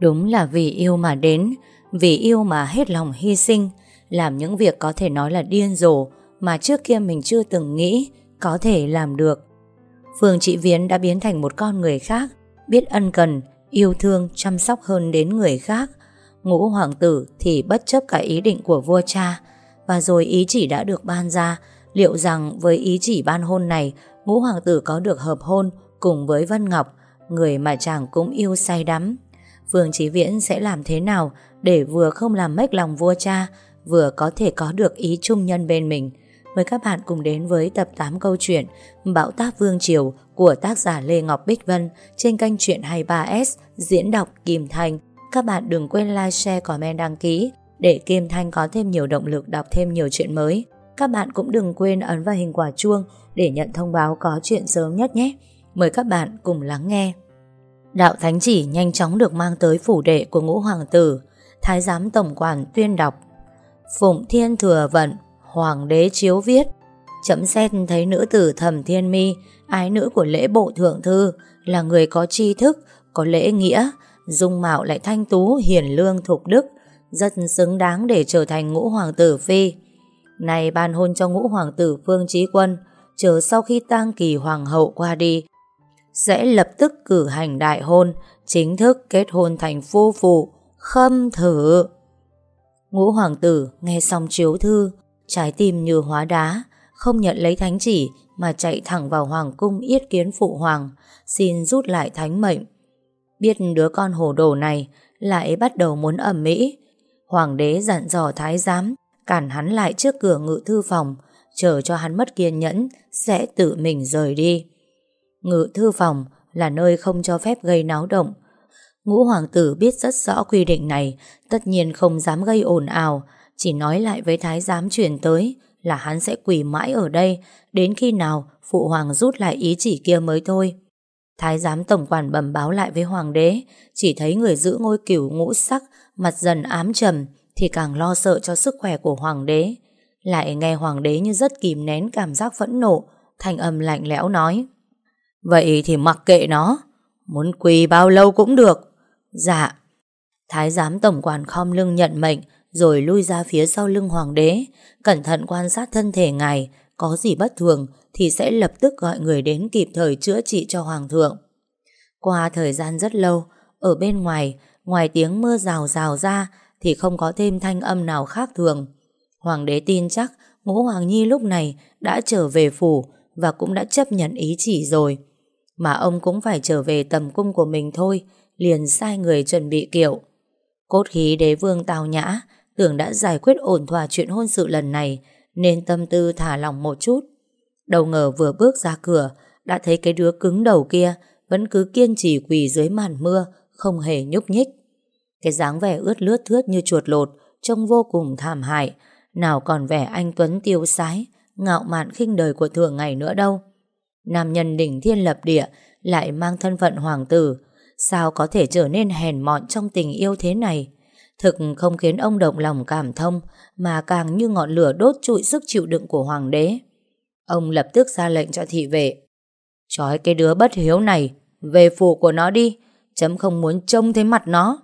Đúng là vì yêu mà đến, vì yêu mà hết lòng hy sinh, làm những việc có thể nói là điên rồ mà trước kia mình chưa từng nghĩ có thể làm được. Phương Chị Viễn đã biến thành một con người khác, biết ân cần, yêu thương, chăm sóc hơn đến người khác. Ngũ hoàng tử thì bất chấp cả ý định của vua cha, và rồi ý chỉ đã được ban ra, liệu rằng với ý chỉ ban hôn này, ngũ hoàng tử có được hợp hôn cùng với Vân Ngọc, người mà chàng cũng yêu say đắm. Vương Chí Viễn sẽ làm thế nào để vừa không làm mếch lòng vua cha, vừa có thể có được ý chung nhân bên mình. Mời các bạn cùng đến với tập 8 câu chuyện Bão táp Vương Triều của tác giả Lê Ngọc Bích Vân trên kênh Chuyện 23S diễn đọc Kim Thanh. Các bạn đừng quên like, share, comment, đăng ký để Kim Thanh có thêm nhiều động lực đọc thêm nhiều chuyện mới. Các bạn cũng đừng quên ấn vào hình quả chuông để nhận thông báo có chuyện sớm nhất nhé. Mời các bạn cùng lắng nghe. Đạo Thánh Chỉ nhanh chóng được mang tới phủ đệ của ngũ hoàng tử, thái giám tổng quản tuyên đọc. Phụng Thiên Thừa Vận, Hoàng đế chiếu viết. Chấm xét thấy nữ tử thẩm thiên mi, ái nữ của lễ bộ thượng thư, là người có tri thức, có lễ nghĩa, dung mạo lại thanh tú, hiền lương, thục đức, rất xứng đáng để trở thành ngũ hoàng tử phi. Này ban hôn cho ngũ hoàng tử Phương Trí Quân, chờ sau khi tang kỳ hoàng hậu qua đi, sẽ lập tức cử hành đại hôn, chính thức kết hôn thành phu phụ, khâm thử. Ngũ hoàng tử nghe xong chiếu thư, trái tim như hóa đá, không nhận lấy thánh chỉ mà chạy thẳng vào hoàng cung yết kiến phụ hoàng, xin rút lại thánh mệnh. Biết đứa con hồ đồ này lại bắt đầu muốn ẩm mỹ, hoàng đế dặn dò thái giám cản hắn lại trước cửa ngự thư phòng, chờ cho hắn mất kiên nhẫn sẽ tự mình rời đi. Ngự thư phòng là nơi không cho phép gây náo động. Ngũ hoàng tử biết rất rõ quy định này, tất nhiên không dám gây ồn ào, chỉ nói lại với thái giám chuyển tới là hắn sẽ quỳ mãi ở đây đến khi nào phụ hoàng rút lại ý chỉ kia mới thôi. Thái giám tổng quản bẩm báo lại với hoàng đế, chỉ thấy người giữ ngôi cửu ngũ sắc, mặt dần ám trầm, thì càng lo sợ cho sức khỏe của hoàng đế. Lại nghe hoàng đế như rất kìm nén cảm giác phẫn nộ, thành âm lạnh lẽo nói. Vậy thì mặc kệ nó, muốn quỳ bao lâu cũng được. Dạ. Thái giám tổng quản khom lưng nhận mệnh, rồi lui ra phía sau lưng hoàng đế, cẩn thận quan sát thân thể ngài, có gì bất thường thì sẽ lập tức gọi người đến kịp thời chữa trị cho hoàng thượng. Qua thời gian rất lâu, ở bên ngoài, ngoài tiếng mưa rào rào ra thì không có thêm thanh âm nào khác thường. Hoàng đế tin chắc ngũ hoàng nhi lúc này đã trở về phủ và cũng đã chấp nhận ý chỉ rồi. Mà ông cũng phải trở về tầm cung của mình thôi, liền sai người chuẩn bị kiệu. Cốt khí đế vương tào nhã, tưởng đã giải quyết ổn thỏa chuyện hôn sự lần này, nên tâm tư thả lòng một chút. Đầu ngờ vừa bước ra cửa, đã thấy cái đứa cứng đầu kia vẫn cứ kiên trì quỳ dưới màn mưa, không hề nhúc nhích. Cái dáng vẻ ướt lướt thướt như chuột lột, trông vô cùng thảm hại, nào còn vẻ anh Tuấn tiêu sái, ngạo mạn khinh đời của thường ngày nữa đâu. Nam nhân đỉnh thiên lập địa lại mang thân phận hoàng tử, sao có thể trở nên hèn mọn trong tình yêu thế này? Thực không khiến ông động lòng cảm thông, mà càng như ngọn lửa đốt trụi sức chịu đựng của hoàng đế. Ông lập tức ra lệnh cho thị vệ. Chói cái đứa bất hiếu này, về phủ của nó đi, chấm không muốn trông thấy mặt nó.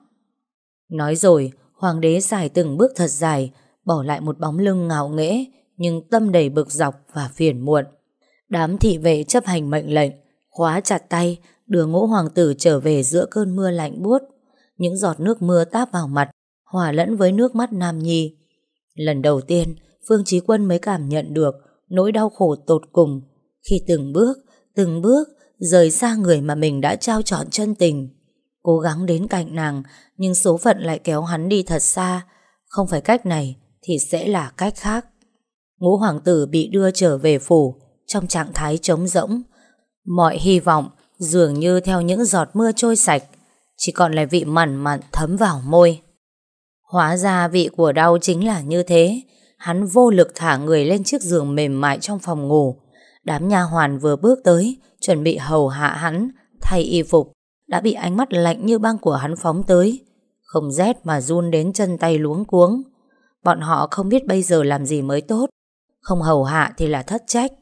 Nói rồi, hoàng đế dài từng bước thật dài, bỏ lại một bóng lưng ngạo nghễ, nhưng tâm đầy bực dọc và phiền muộn. Đám thị vệ chấp hành mệnh lệnh, khóa chặt tay, đưa ngũ hoàng tử trở về giữa cơn mưa lạnh buốt. Những giọt nước mưa táp vào mặt, hòa lẫn với nước mắt Nam Nhi. Lần đầu tiên, Phương Chí Quân mới cảm nhận được nỗi đau khổ tột cùng khi từng bước, từng bước rời xa người mà mình đã trao trọn chân tình. Cố gắng đến cạnh nàng, nhưng số phận lại kéo hắn đi thật xa. Không phải cách này, thì sẽ là cách khác. Ngũ hoàng tử bị đưa trở về phủ, trong trạng thái trống rỗng. Mọi hy vọng dường như theo những giọt mưa trôi sạch, chỉ còn lại vị mặn mặn thấm vào môi. Hóa ra vị của đau chính là như thế. Hắn vô lực thả người lên chiếc giường mềm mại trong phòng ngủ. Đám nha hoàn vừa bước tới, chuẩn bị hầu hạ hắn, thay y phục, đã bị ánh mắt lạnh như băng của hắn phóng tới. Không rét mà run đến chân tay luống cuống. Bọn họ không biết bây giờ làm gì mới tốt. Không hầu hạ thì là thất trách,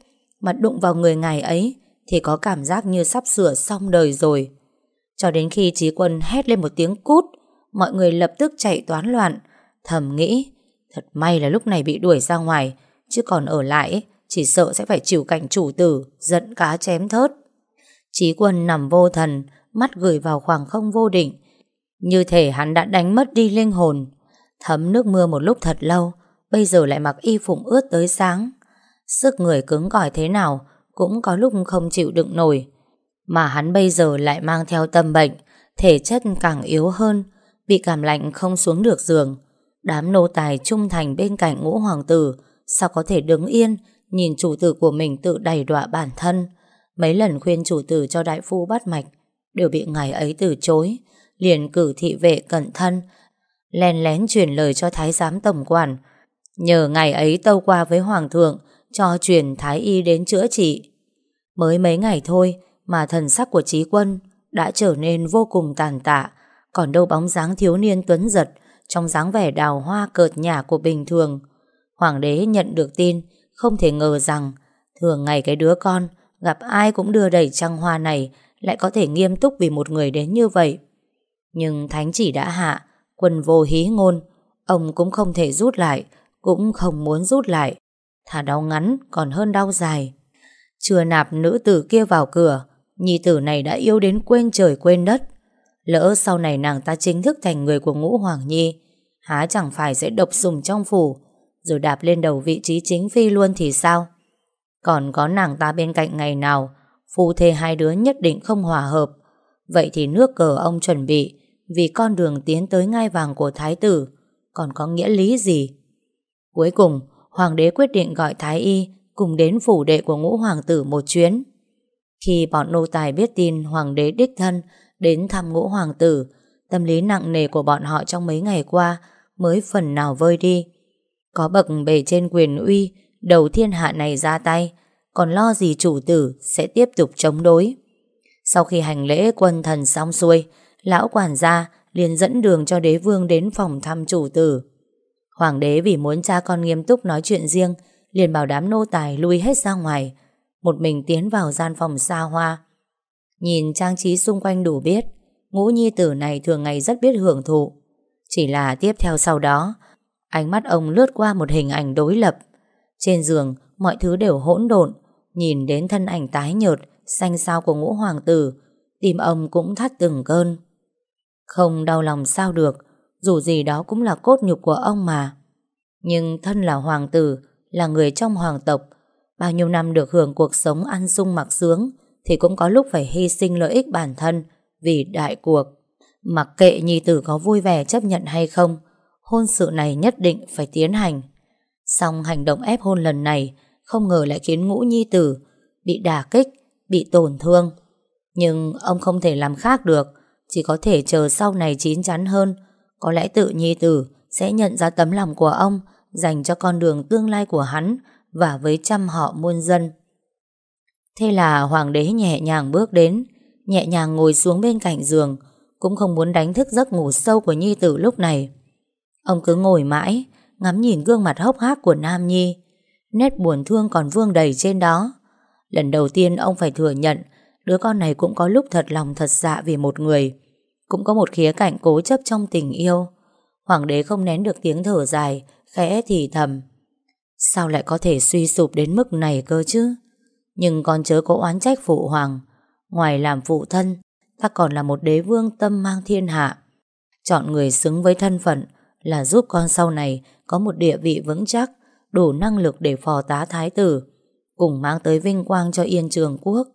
mà đụng vào người ngài ấy thì có cảm giác như sắp sửa xong đời rồi. Cho đến khi trí quân hét lên một tiếng cút, mọi người lập tức chạy toán loạn. Thầm nghĩ, thật may là lúc này bị đuổi ra ngoài, chứ còn ở lại chỉ sợ sẽ phải chịu cảnh chủ tử, giận cá chém thớt. Chí quân nằm vô thần, mắt gửi vào khoảng không vô định. Như thể hắn đã đánh mất đi linh hồn. Thấm nước mưa một lúc thật lâu, bây giờ lại mặc y phục ướt tới sáng. Sức người cứng cỏi thế nào, cũng có lúc không chịu đựng nổi. Mà hắn bây giờ lại mang theo tâm bệnh, thể chất càng yếu hơn, bị cảm lạnh không xuống được giường. Đám nô tài trung thành bên cạnh ngũ hoàng tử, sao có thể đứng yên, nhìn chủ tử của mình tự đầy đọa bản thân. Mấy lần khuyên chủ tử cho đại phu bắt mạch, đều bị ngài ấy từ chối, liền cử thị vệ cẩn thân, len lén truyền lời cho thái giám tổng quản, nhờ ngày ấy tâu qua với hoàng thượng, cho truyền thái y đến chữa trị. Mới mấy ngày thôi mà thần sắc của trí quân đã trở nên vô cùng tàn tạ, còn đâu bóng dáng thiếu niên tuấn giật trong dáng vẻ đào hoa cợt nhả của bình thường. Hoàng đế nhận được tin, không thể ngờ rằng thường ngày cái đứa con gặp ai cũng đưa đẩy trăng hoa này lại có thể nghiêm túc vì một người đến như vậy. Nhưng thánh chỉ đã hạ, quân vô hí ngôn, ông cũng không thể rút lại, cũng không muốn rút lại. Thả đau ngắn còn hơn đau dài. Chưa nạp nữ tử kia vào cửa, nhi tử này đã yêu đến quên trời quên đất. Lỡ sau này nàng ta chính thức thành người của ngũ hoàng nhi, há chẳng phải sẽ độc sùng trong phủ, rồi đạp lên đầu vị trí chính phi luôn thì sao? Còn có nàng ta bên cạnh ngày nào, phu thê hai đứa nhất định không hòa hợp. Vậy thì nước cờ ông chuẩn bị vì con đường tiến tới ngai vàng của thái tử còn có nghĩa lý gì? Cuối cùng, hoàng đế quyết định gọi thái y cùng đến phủ đệ của ngũ hoàng tử một chuyến. Khi bọn nô tài biết tin hoàng đế đích thân đến thăm ngũ hoàng tử, tâm lý nặng nề của bọn họ trong mấy ngày qua mới phần nào vơi đi. Có bậc bề trên quyền uy, đầu thiên hạ này ra tay, còn lo gì chủ tử sẽ tiếp tục chống đối. Sau khi hành lễ quân thần xong xuôi, lão quản gia liền dẫn đường cho đế vương đến phòng thăm chủ tử. Hoàng đế vì muốn cha con nghiêm túc nói chuyện riêng, liền bảo đám nô tài lui hết ra ngoài, một mình tiến vào gian phòng xa hoa. Nhìn trang trí xung quanh đủ biết, ngũ nhi tử này thường ngày rất biết hưởng thụ. Chỉ là tiếp theo sau đó, ánh mắt ông lướt qua một hình ảnh đối lập. Trên giường, mọi thứ đều hỗn độn, nhìn đến thân ảnh tái nhợt, xanh xao của ngũ hoàng tử, tim ông cũng thắt từng cơn. Không đau lòng sao được, dù gì đó cũng là cốt nhục của ông mà. Nhưng thân là hoàng tử, là người trong hoàng tộc, bao nhiêu năm được hưởng cuộc sống ăn sung mặc sướng, thì cũng có lúc phải hy sinh lợi ích bản thân vì đại cuộc. Mặc kệ nhi tử có vui vẻ chấp nhận hay không, hôn sự này nhất định phải tiến hành. Xong hành động ép hôn lần này không ngờ lại khiến ngũ nhi tử bị đả kích, bị tổn thương. Nhưng ông không thể làm khác được, chỉ có thể chờ sau này chín chắn hơn. Có lẽ tự nhi tử sẽ nhận ra tấm lòng của ông dành cho con đường tương lai của hắn và với trăm họ muôn dân. Thế là hoàng đế nhẹ nhàng bước đến, nhẹ nhàng ngồi xuống bên cạnh giường, cũng không muốn đánh thức giấc ngủ sâu của nhi tử lúc này. Ông cứ ngồi mãi, ngắm nhìn gương mặt hốc hác của Nam Nhi, nét buồn thương còn vương đầy trên đó. Lần đầu tiên ông phải thừa nhận đứa con này cũng có lúc thật lòng thật dạ vì một người, cũng có một khía cạnh cố chấp trong tình yêu. Hoàng đế không nén được tiếng thở dài, khẽ thì thầm. Sao lại có thể suy sụp đến mức này cơ chứ? Nhưng con chớ có oán trách phụ hoàng. Ngoài làm phụ thân, ta còn là một đế vương tâm mang thiên hạ. Chọn người xứng với thân phận là giúp con sau này có một địa vị vững chắc, đủ năng lực để phò tá thái tử, cùng mang tới vinh quang cho yên trường quốc.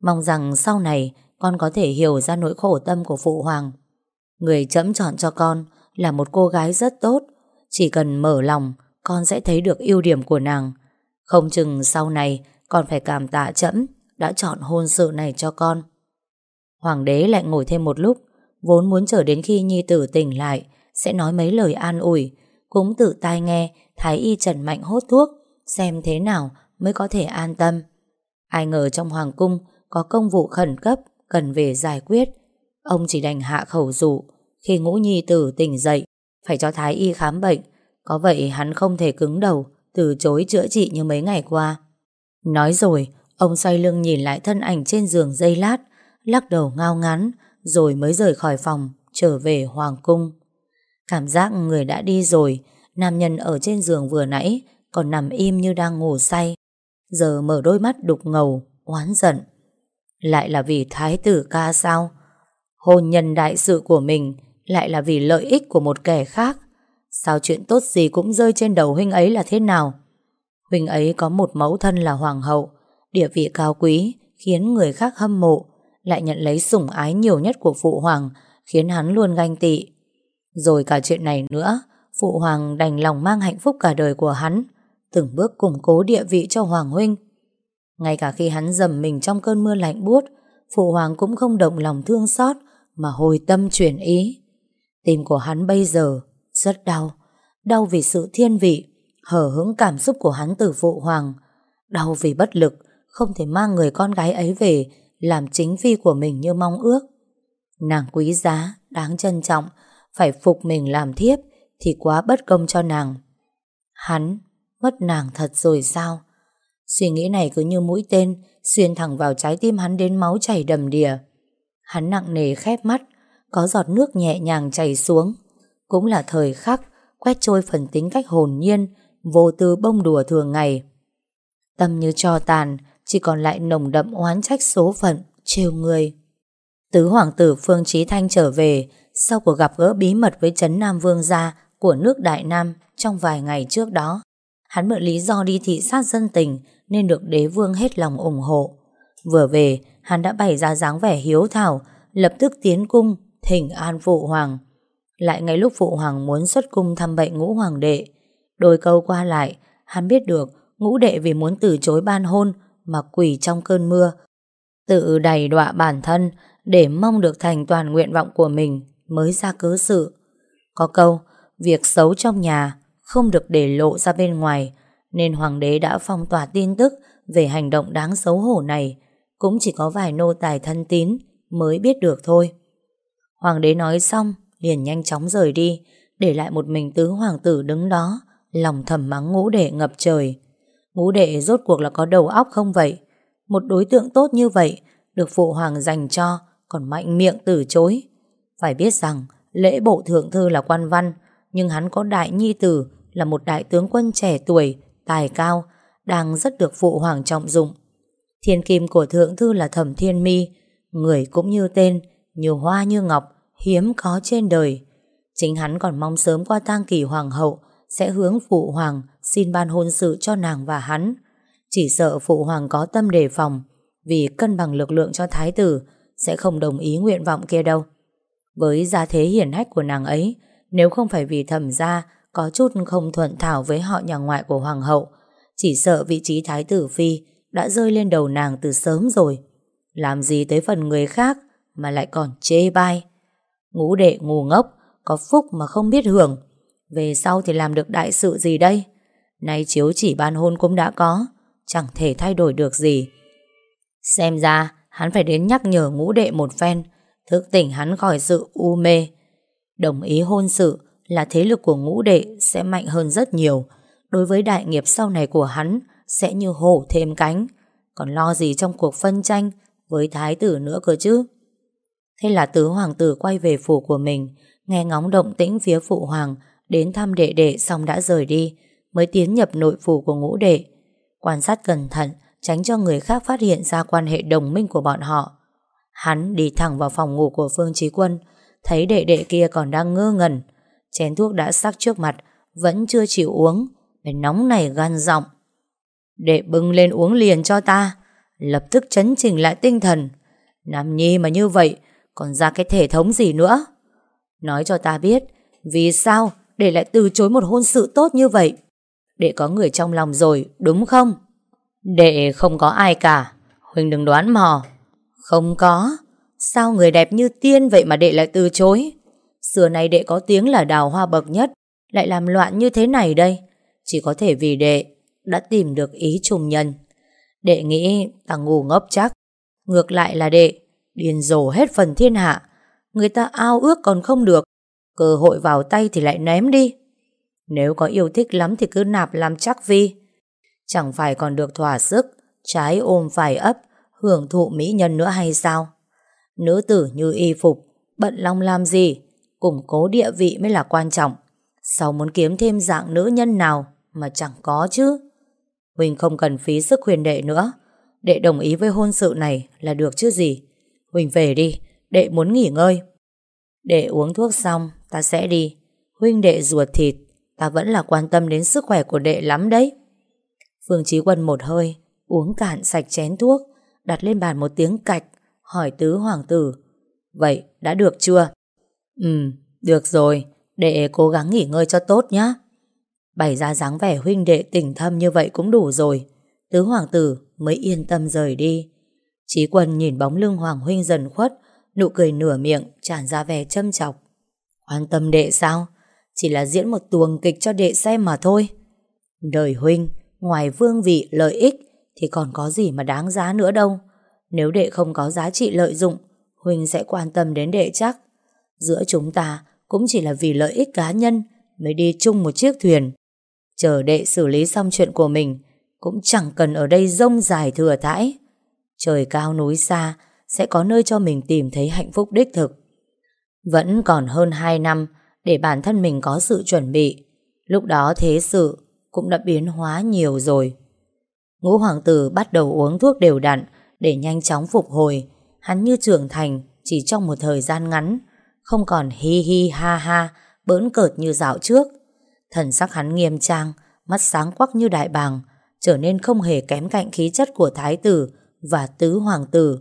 Mong rằng sau này con có thể hiểu ra nỗi khổ tâm của phụ hoàng. Người chấm chọn cho con là một cô gái rất tốt, chỉ cần mở lòng, con sẽ thấy được ưu điểm của nàng. Không chừng sau này con phải cảm tạ chấm đã chọn hôn sự này cho con. Hoàng đế lại ngồi thêm một lúc, vốn muốn chờ đến khi nhi tử tỉnh lại, sẽ nói mấy lời an ủi, cũng tự tai nghe Thái y Trần Mạnh hốt thuốc, xem thế nào mới có thể an tâm. Ai ngờ trong hoàng cung có công vụ khẩn cấp cần về giải quyết. Ông chỉ đành hạ khẩu dụ, khi ngũ nhi tử tỉnh dậy, phải cho Thái y khám bệnh, có vậy hắn không thể cứng đầu, từ chối chữa trị như mấy ngày qua. Nói rồi, ông xoay lưng nhìn lại thân ảnh trên giường dây lát, lắc đầu ngao ngán, rồi mới rời khỏi phòng, trở về Hoàng Cung. Cảm giác người đã đi rồi, nam nhân ở trên giường vừa nãy còn nằm im như đang ngủ say. Giờ mở đôi mắt đục ngầu, oán giận. Lại là vì thái tử ca sao? Hôn nhân đại sự của mình lại là vì lợi ích của một kẻ khác. Sao chuyện tốt gì cũng rơi trên đầu huynh ấy là thế nào? Huynh ấy có một mẫu thân là hoàng hậu, địa vị cao quý, khiến người khác hâm mộ, lại nhận lấy sủng ái nhiều nhất của phụ hoàng, khiến hắn luôn ganh tị. Rồi cả chuyện này nữa, phụ hoàng đành lòng mang hạnh phúc cả đời của hắn, từng bước củng cố địa vị cho hoàng huynh. Ngay cả khi hắn dầm mình trong cơn mưa lạnh buốt, phụ hoàng cũng không động lòng thương xót mà hồi tâm chuyển ý. Tim của hắn bây giờ rất đau, đau vì sự thiên vị, hở hững cảm xúc của hắn từ phụ hoàng, đau vì bất lực, không thể mang người con gái ấy về làm chính phi của mình như mong ước. Nàng quý giá, đáng trân trọng, phải phục mình làm thiếp thì quá bất công cho nàng. Hắn mất nàng thật rồi sao? Suy nghĩ này cứ như mũi tên xuyên thẳng vào trái tim hắn đến máu chảy đầm đìa. Hắn nặng nề khép mắt, có giọt nước nhẹ nhàng chảy xuống. Cũng là thời khắc quét trôi phần tính cách hồn nhiên, vô tư bông đùa thường ngày. Tâm như cho tàn, chỉ còn lại nồng đậm oán trách số phận, trêu người. Tứ hoàng tử Phương Trí Thanh trở về sau cuộc gặp gỡ bí mật với Trấn Nam Vương gia của nước Đại Nam trong vài ngày trước đó. Hắn mượn lý do đi thị sát dân tình nên được đế vương hết lòng ủng hộ. Vừa về, hắn đã bày ra dáng vẻ hiếu thảo, lập tức tiến cung, thỉnh an phụ hoàng. Lại ngay lúc phụ hoàng muốn xuất cung thăm bệnh ngũ hoàng đệ, đôi câu qua lại, hắn biết được ngũ đệ vì muốn từ chối ban hôn mà quỷ trong cơn mưa. Tự đầy đọa bản thân để mong được thành toàn nguyện vọng của mình mới ra cớ sự. Có câu, việc xấu trong nhà không được để lộ ra bên ngoài, nên hoàng đế đã phong tỏa tin tức về hành động đáng xấu hổ này. Cũng chỉ có vài nô tài thân tín mới biết được thôi. Hoàng đế nói xong, liền nhanh chóng rời đi, để lại một mình tứ hoàng tử đứng đó, lòng thầm mắng ngũ đệ ngập trời. Ngũ đệ rốt cuộc là có đầu óc không vậy? Một đối tượng tốt như vậy, được phụ hoàng dành cho, còn mạnh miệng từ chối. Phải biết rằng, lễ bộ thượng thư là quan văn, nhưng hắn có đại nhi tử là một đại tướng quân trẻ tuổi, tài cao, đang rất được phụ hoàng trọng dụng. Thiên kim của thượng thư là thẩm thiên mi, người cũng như tên, như hoa như ngọc, hiếm có trên đời. Chính hắn còn mong sớm qua tang kỳ hoàng hậu sẽ hướng phụ hoàng xin ban hôn sự cho nàng và hắn. Chỉ sợ phụ hoàng có tâm đề phòng vì cân bằng lực lượng cho thái tử sẽ không đồng ý nguyện vọng kia đâu. Với gia thế hiển hách của nàng ấy, nếu không phải vì thẩm gia có chút không thuận thảo với họ nhà ngoại của hoàng hậu, chỉ sợ vị trí thái tử phi đã rơi lên đầu nàng từ sớm rồi. Làm gì tới phần người khác mà lại còn chê bai. Ngũ đệ ngu ngốc, có phúc mà không biết hưởng. Về sau thì làm được đại sự gì đây? Nay chiếu chỉ ban hôn cũng đã có, chẳng thể thay đổi được gì. Xem ra, hắn phải đến nhắc nhở ngũ đệ một phen, thức tỉnh hắn khỏi sự u mê. Đồng ý hôn sự là thế lực của ngũ đệ sẽ mạnh hơn rất nhiều. Đối với đại nghiệp sau này của hắn sẽ như hổ thêm cánh. Còn lo gì trong cuộc phân tranh với thái tử nữa cơ chứ? Thế là tứ hoàng tử quay về phủ của mình, nghe ngóng động tĩnh phía phụ hoàng, đến thăm đệ đệ xong đã rời đi, mới tiến nhập nội phủ của ngũ đệ. Quan sát cẩn thận, tránh cho người khác phát hiện ra quan hệ đồng minh của bọn họ. Hắn đi thẳng vào phòng ngủ của Phương Trí Quân, thấy đệ đệ kia còn đang ngơ ngẩn. Chén thuốc đã sắc trước mặt, vẫn chưa chịu uống, bèn nóng này gan giọng. để bưng lên uống liền cho ta, lập tức chấn chỉnh lại tinh thần. Nam Nhi mà như vậy, còn ra cái thể thống gì nữa? Nói cho ta biết, vì sao để lại từ chối một hôn sự tốt như vậy? để có người trong lòng rồi, đúng không? Đệ không có ai cả, Huỳnh đừng đoán mò. Không có, sao người đẹp như tiên vậy mà đệ lại từ chối? Xưa nay đệ có tiếng là đào hoa bậc nhất, lại làm loạn như thế này đây. Chỉ có thể vì đệ đã tìm được ý trùng nhân. Đệ nghĩ ta ngu ngốc chắc. Ngược lại là đệ Điền rồ hết phần thiên hạ. Người ta ao ước còn không được. Cơ hội vào tay thì lại ném đi. Nếu có yêu thích lắm thì cứ nạp làm chắc vi. Chẳng phải còn được thỏa sức, trái ôm phải ấp, hưởng thụ mỹ nhân nữa hay sao? Nữ tử như y phục, bận lòng làm gì? Củng cố địa vị mới là quan trọng. Sao muốn kiếm thêm dạng nữ nhân nào mà chẳng có chứ? Huỳnh không cần phí sức khuyên đệ nữa. Đệ đồng ý với hôn sự này là được chứ gì. Huỳnh về đi, đệ muốn nghỉ ngơi. Đệ uống thuốc xong, ta sẽ đi. Huynh đệ ruột thịt, ta vẫn là quan tâm đến sức khỏe của đệ lắm đấy. Phương Chí Quân một hơi, uống cạn sạch chén thuốc, đặt lên bàn một tiếng cạch, hỏi tứ hoàng tử. Vậy, đã được chưa? Ừ, được rồi, đệ cố gắng nghỉ ngơi cho tốt nhé. Bày ra dáng vẻ huynh đệ tình thâm như vậy cũng đủ rồi. Tứ hoàng tử mới yên tâm rời đi. Chí quân nhìn bóng lưng hoàng huynh dần khuất, nụ cười nửa miệng tràn ra vẻ châm chọc. Quan tâm đệ sao? Chỉ là diễn một tuồng kịch cho đệ xem mà thôi. Đời huynh, ngoài vương vị lợi ích thì còn có gì mà đáng giá nữa đâu. Nếu đệ không có giá trị lợi dụng, huynh sẽ quan tâm đến đệ chắc. Giữa chúng ta cũng chỉ là vì lợi ích cá nhân mới đi chung một chiếc thuyền. Chờ đệ xử lý xong chuyện của mình cũng chẳng cần ở đây rông dài thừa thãi. Trời cao núi xa sẽ có nơi cho mình tìm thấy hạnh phúc đích thực. Vẫn còn hơn 2 năm để bản thân mình có sự chuẩn bị. Lúc đó thế sự cũng đã biến hóa nhiều rồi. Ngũ hoàng tử bắt đầu uống thuốc đều đặn để nhanh chóng phục hồi. Hắn như trưởng thành chỉ trong một thời gian ngắn, không còn hi hi ha ha, bỡn cợt như dạo trước. Thần sắc hắn nghiêm trang, mắt sáng quắc như đại bàng, trở nên không hề kém cạnh khí chất của thái tử và tứ hoàng tử.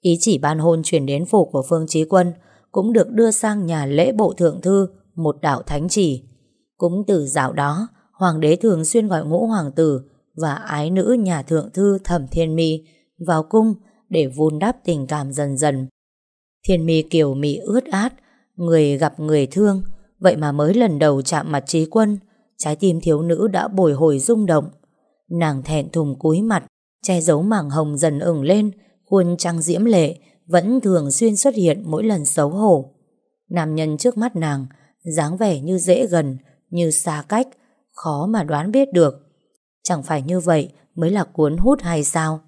Ý chỉ ban hôn chuyển đến phủ của Phương trí Quân cũng được đưa sang nhà lễ bộ thượng thư một đạo thánh chỉ. Cũng từ dạo đó, hoàng đế thường xuyên gọi ngũ hoàng tử và ái nữ nhà thượng thư Thẩm Thiên Mi vào cung để vun đắp tình cảm dần dần. Thiên Mi kiều mị ướt át, người gặp người thương, vậy mà mới lần đầu chạm mặt trí quân, trái tim thiếu nữ đã bồi hồi rung động. Nàng thẹn thùng cúi mặt, che giấu mảng hồng dần ửng lên, khuôn trăng diễm lệ, vẫn thường xuyên xuất hiện mỗi lần xấu hổ. Nam nhân trước mắt nàng, dáng vẻ như dễ gần, như xa cách, khó mà đoán biết được. Chẳng phải như vậy mới là cuốn hút hay sao?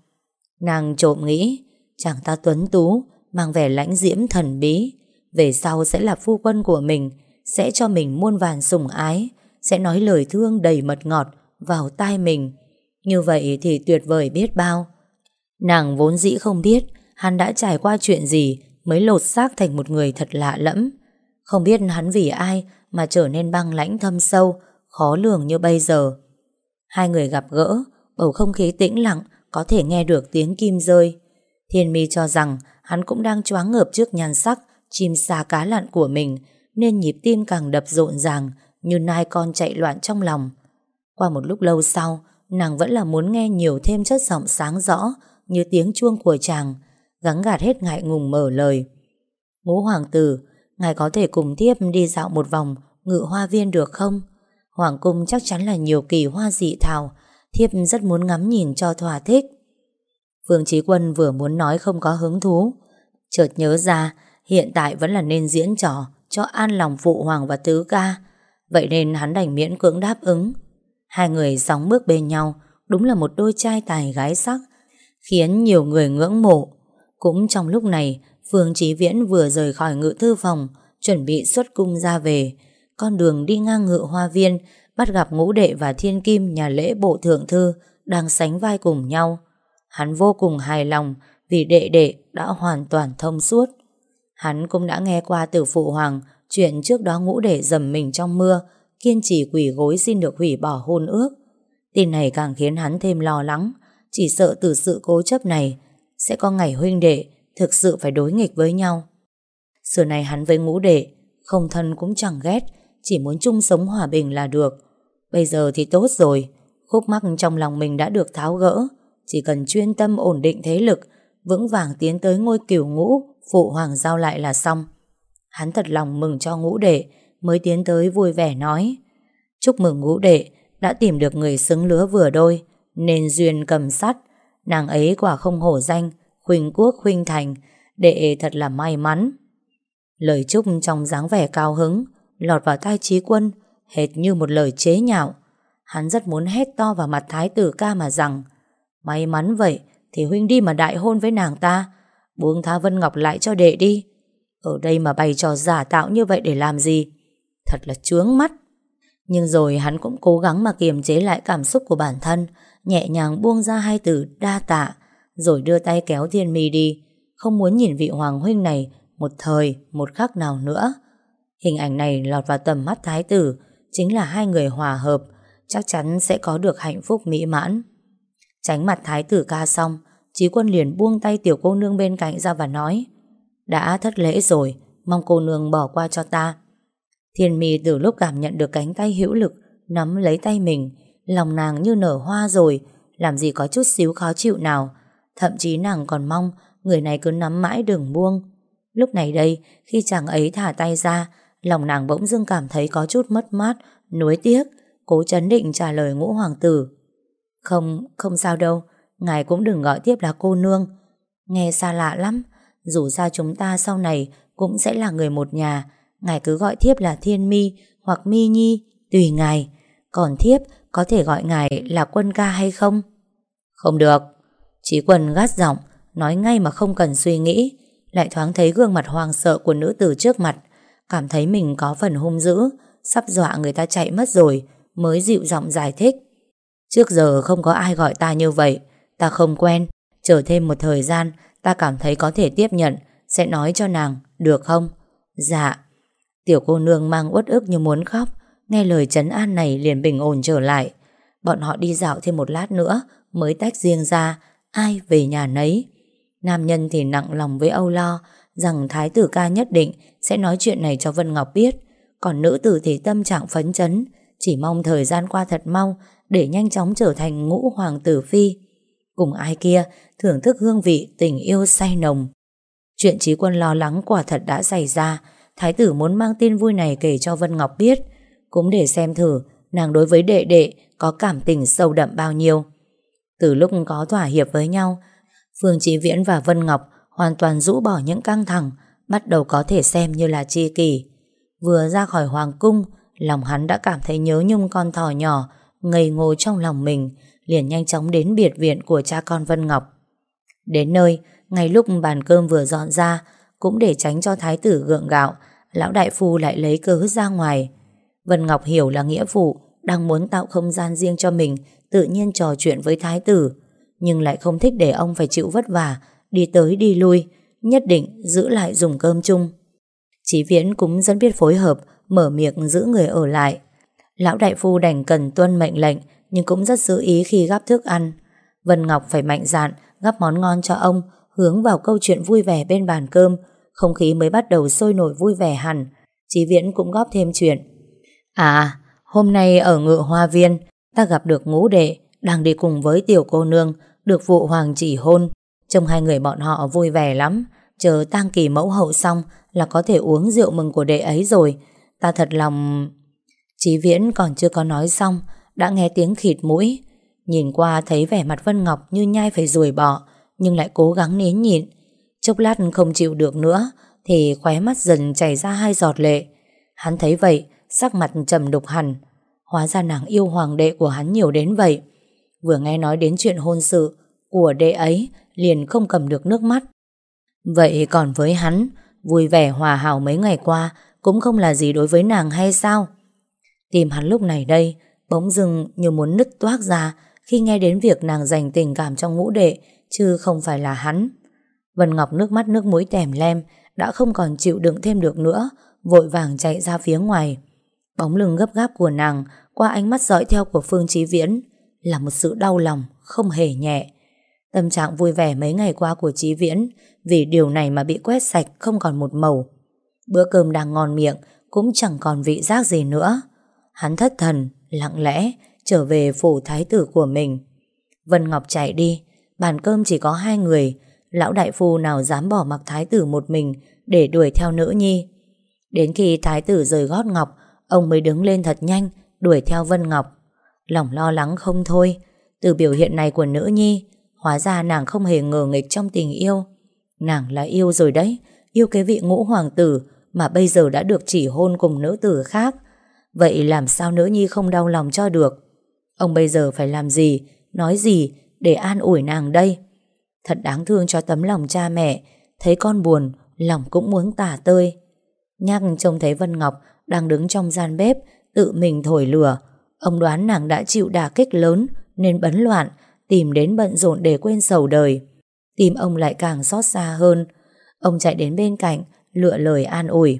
Nàng trộm nghĩ, chàng ta tuấn tú, mang vẻ lãnh diễm thần bí, về sau sẽ là phu quân của mình, sẽ cho mình muôn vàn sủng ái, sẽ nói lời thương đầy mật ngọt vào tai mình. Như vậy thì tuyệt vời biết bao. Nàng vốn dĩ không biết hắn đã trải qua chuyện gì mới lột xác thành một người thật lạ lẫm. Không biết hắn vì ai mà trở nên băng lãnh thâm sâu, khó lường như bây giờ. Hai người gặp gỡ, bầu không khí tĩnh lặng, có thể nghe được tiếng kim rơi. Thiên mi cho rằng hắn cũng đang choáng ngợp trước nhan sắc, chim xa cá lặn của mình, nên nhịp tim càng đập rộn ràng, như nai con chạy loạn trong lòng. Qua một lúc lâu sau, nàng vẫn là muốn nghe nhiều thêm chất giọng sáng rõ, như tiếng chuông của chàng, gắng gạt hết ngại ngùng mở lời. Ngũ hoàng tử, ngài có thể cùng tiếp đi dạo một vòng ngự hoa viên được không? Hoàng cung chắc chắn là nhiều kỳ hoa dị thảo, thiếp rất muốn ngắm nhìn cho thỏa thích. Phương Chí Quân vừa muốn nói không có hứng thú, chợt nhớ ra hiện tại vẫn là nên diễn trò cho an lòng phụ hoàng và tứ ca, vậy nên hắn đành miễn cưỡng đáp ứng. Hai người sóng bước bên nhau, đúng là một đôi trai tài gái sắc, khiến nhiều người ngưỡng mộ. Cũng trong lúc này, Phương Chí Viễn vừa rời khỏi ngự thư phòng, chuẩn bị xuất cung ra về. Con đường đi ngang ngự hoa viên, bắt gặp ngũ đệ và thiên kim nhà lễ bộ thượng thư đang sánh vai cùng nhau. Hắn vô cùng hài lòng vì đệ đệ đã hoàn toàn thông suốt. Hắn cũng đã nghe qua từ phụ hoàng chuyện trước đó ngũ đệ dầm mình trong mưa, kiên trì quỷ gối xin được hủy bỏ hôn ước. Tin này càng khiến hắn thêm lo lắng, chỉ sợ từ sự cố chấp này sẽ có ngày huynh đệ thực sự phải đối nghịch với nhau. Xưa này hắn với ngũ đệ, không thân cũng chẳng ghét, chỉ muốn chung sống hòa bình là được. Bây giờ thì tốt rồi, khúc mắc trong lòng mình đã được tháo gỡ, chỉ cần chuyên tâm ổn định thế lực, vững vàng tiến tới ngôi cửu ngũ, phụ hoàng giao lại là xong. Hắn thật lòng mừng cho ngũ đệ, mới tiến tới vui vẻ nói. Chúc mừng ngũ đệ, đã tìm được người xứng lứa vừa đôi, nên duyên cầm sắt, nàng ấy quả không hổ danh, khuynh Quốc khuynh Thành, đệ thật là may mắn. Lời chúc trong dáng vẻ cao hứng, lọt vào tai trí quân, hệt như một lời chế nhạo. Hắn rất muốn hét to vào mặt thái tử ca mà rằng, may mắn vậy thì huynh đi mà đại hôn với nàng ta, buông Tha Vân Ngọc lại cho đệ đi. Ở đây mà bày trò giả tạo như vậy để làm gì? Thật là chướng mắt. Nhưng rồi hắn cũng cố gắng mà kiềm chế lại cảm xúc của bản thân, nhẹ nhàng buông ra hai từ đa tạ, rồi đưa tay kéo thiên mi đi, không muốn nhìn vị hoàng huynh này một thời, một khắc nào nữa. Hình ảnh này lọt vào tầm mắt thái tử, chính là hai người hòa hợp, chắc chắn sẽ có được hạnh phúc mỹ mãn. Tránh mặt thái tử ca xong, Chí quân liền buông tay tiểu cô nương bên cạnh ra và nói Đã thất lễ rồi, mong cô nương bỏ qua cho ta. Thiên mi từ lúc cảm nhận được cánh tay hữu lực nắm lấy tay mình, lòng nàng như nở hoa rồi, làm gì có chút xíu khó chịu nào. Thậm chí nàng còn mong người này cứ nắm mãi đừng buông. Lúc này đây, khi chàng ấy thả tay ra, lòng nàng bỗng dưng cảm thấy có chút mất mát, nuối tiếc, cố chấn định trả lời ngũ hoàng tử. Không, không sao đâu, ngài cũng đừng gọi tiếp là cô nương. Nghe xa lạ lắm, dù sao chúng ta sau này cũng sẽ là người một nhà, ngài cứ gọi thiếp là Thiên Mi hoặc Mi Nhi, tùy ngài. Còn thiếp có thể gọi ngài là quân ca hay không? Không được. Chí quân gắt giọng, nói ngay mà không cần suy nghĩ, lại thoáng thấy gương mặt hoàng sợ của nữ tử trước mặt, cảm thấy mình có phần hung dữ, sắp dọa người ta chạy mất rồi, mới dịu giọng giải thích. Trước giờ không có ai gọi ta như vậy, ta không quen, chờ thêm một thời gian, ta cảm thấy có thể tiếp nhận, sẽ nói cho nàng, được không? Dạ. Tiểu cô nương mang uất ức như muốn khóc, nghe lời trấn an này liền bình ổn trở lại. Bọn họ đi dạo thêm một lát nữa, mới tách riêng ra, ai về nhà nấy. Nam nhân thì nặng lòng với âu lo, rằng Thái tử ca nhất định sẽ nói chuyện này cho Vân Ngọc biết, còn nữ tử thì tâm trạng phấn chấn, chỉ mong thời gian qua thật mau để nhanh chóng trở thành ngũ hoàng tử phi. Cùng ai kia thưởng thức hương vị tình yêu say nồng. Chuyện trí quân lo lắng quả thật đã xảy ra, Thái tử muốn mang tin vui này kể cho Vân Ngọc biết, cũng để xem thử nàng đối với đệ đệ có cảm tình sâu đậm bao nhiêu. Từ lúc có thỏa hiệp với nhau, Phương Trí Viễn và Vân Ngọc hoàn toàn rũ bỏ những căng thẳng, bắt đầu có thể xem như là chi kỷ. Vừa ra khỏi hoàng cung, lòng hắn đã cảm thấy nhớ nhung con thỏ nhỏ, ngây ngô trong lòng mình, liền nhanh chóng đến biệt viện của cha con Vân Ngọc. Đến nơi, ngay lúc bàn cơm vừa dọn ra, cũng để tránh cho thái tử gượng gạo, lão đại phu lại lấy cớ ra ngoài. Vân Ngọc hiểu là nghĩa vụ, đang muốn tạo không gian riêng cho mình, tự nhiên trò chuyện với thái tử, nhưng lại không thích để ông phải chịu vất vả, đi tới đi lui, nhất định giữ lại dùng cơm chung. Chí Viễn cũng rất biết phối hợp, mở miệng giữ người ở lại. Lão đại phu đành cần tuân mệnh lệnh, nhưng cũng rất giữ ý khi gắp thức ăn. Vân Ngọc phải mạnh dạn gắp món ngon cho ông, hướng vào câu chuyện vui vẻ bên bàn cơm, không khí mới bắt đầu sôi nổi vui vẻ hẳn. Chí Viễn cũng góp thêm chuyện. À, hôm nay ở ngự hoa viên, ta gặp được ngũ đệ, đang đi cùng với tiểu cô nương, được vụ hoàng chỉ hôn. Trông hai người bọn họ vui vẻ lắm, chờ tang kỳ mẫu hậu xong là có thể uống rượu mừng của đệ ấy rồi. Ta thật lòng... Chí Viễn còn chưa có nói xong, đã nghe tiếng khịt mũi. Nhìn qua thấy vẻ mặt Vân Ngọc như nhai phải ruồi bọ, nhưng lại cố gắng nín nhịn. Chốc lát không chịu được nữa, thì khóe mắt dần chảy ra hai giọt lệ. Hắn thấy vậy, sắc mặt trầm đục hẳn. Hóa ra nàng yêu hoàng đệ của hắn nhiều đến vậy. Vừa nghe nói đến chuyện hôn sự của đệ ấy, liền không cầm được nước mắt. Vậy còn với hắn, vui vẻ hòa hảo mấy ngày qua cũng không là gì đối với nàng hay sao? Tìm hắn lúc này đây, bỗng dưng như muốn nứt toác ra khi nghe đến việc nàng dành tình cảm trong ngũ đệ, chứ không phải là hắn. Vân Ngọc nước mắt nước mũi tèm lem, đã không còn chịu đựng thêm được nữa, vội vàng chạy ra phía ngoài. Bóng lưng gấp gáp của nàng qua ánh mắt dõi theo của Phương Chí Viễn là một sự đau lòng không hề nhẹ. Tâm trạng vui vẻ mấy ngày qua của Chí Viễn vì điều này mà bị quét sạch không còn một màu. Bữa cơm đang ngon miệng cũng chẳng còn vị giác gì nữa. Hắn thất thần, lặng lẽ trở về phủ thái tử của mình. Vân Ngọc chạy đi, bàn cơm chỉ có hai người, lão đại phu nào dám bỏ mặc thái tử một mình để đuổi theo nữ nhi. Đến khi thái tử rời gót Ngọc, ông mới đứng lên thật nhanh, đuổi theo Vân Ngọc. Lòng lo lắng không thôi, từ biểu hiện này của nữ nhi, hóa ra nàng không hề ngờ nghịch trong tình yêu. Nàng là yêu rồi đấy, yêu cái vị ngũ hoàng tử mà bây giờ đã được chỉ hôn cùng nữ tử khác. Vậy làm sao nữ nhi không đau lòng cho được? Ông bây giờ phải làm gì, nói gì để an ủi nàng đây? Thật đáng thương cho tấm lòng cha mẹ, thấy con buồn, lòng cũng muốn tả tơi. Nhắc trông thấy Vân Ngọc đang đứng trong gian bếp, tự mình thổi lửa. Ông đoán nàng đã chịu đả kích lớn nên bấn loạn, tìm đến bận rộn để quên sầu đời. Tim ông lại càng xót xa hơn. Ông chạy đến bên cạnh, lựa lời an ủi.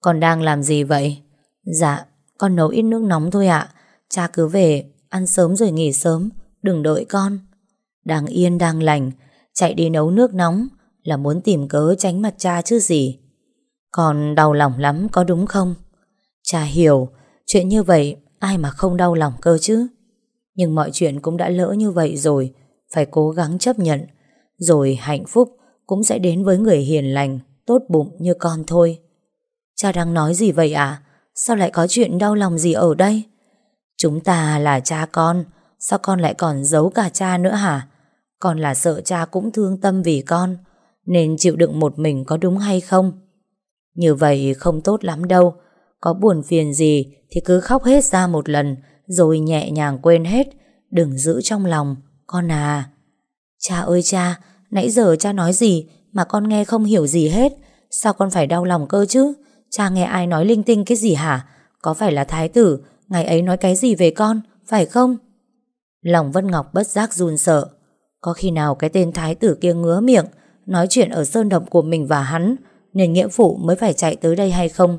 Con đang làm gì vậy? Dạ, con nấu ít nước nóng thôi ạ. Cha cứ về, ăn sớm rồi nghỉ sớm, đừng đợi con. Đang yên đang lành, chạy đi nấu nước nóng là muốn tìm cớ tránh mặt cha chứ gì. Con đau lòng lắm có đúng không? Cha hiểu, chuyện như vậy ai mà không đau lòng cơ chứ. Nhưng mọi chuyện cũng đã lỡ như vậy rồi, phải cố gắng chấp nhận. Rồi hạnh phúc cũng sẽ đến với người hiền lành, tốt bụng như con thôi. Cha đang nói gì vậy à? Sao lại có chuyện đau lòng gì ở đây? Chúng ta là cha con, sao con lại còn giấu cả cha nữa hả? Con là sợ cha cũng thương tâm vì con, nên chịu đựng một mình có đúng hay không? Như vậy không tốt lắm đâu, có buồn phiền gì thì cứ khóc hết ra một lần, rồi nhẹ nhàng quên hết, đừng giữ trong lòng, con à. Cha ơi cha, nãy giờ cha nói gì mà con nghe không hiểu gì hết, sao con phải đau lòng cơ chứ? Cha nghe ai nói linh tinh cái gì hả? Có phải là thái tử? Ngày ấy nói cái gì về con? Phải không? Lòng Vân Ngọc bất giác run sợ. Có khi nào cái tên thái tử kia ngứa miệng, Nói chuyện ở sơn động của mình và hắn, Nên nghĩa phụ mới phải chạy tới đây hay không?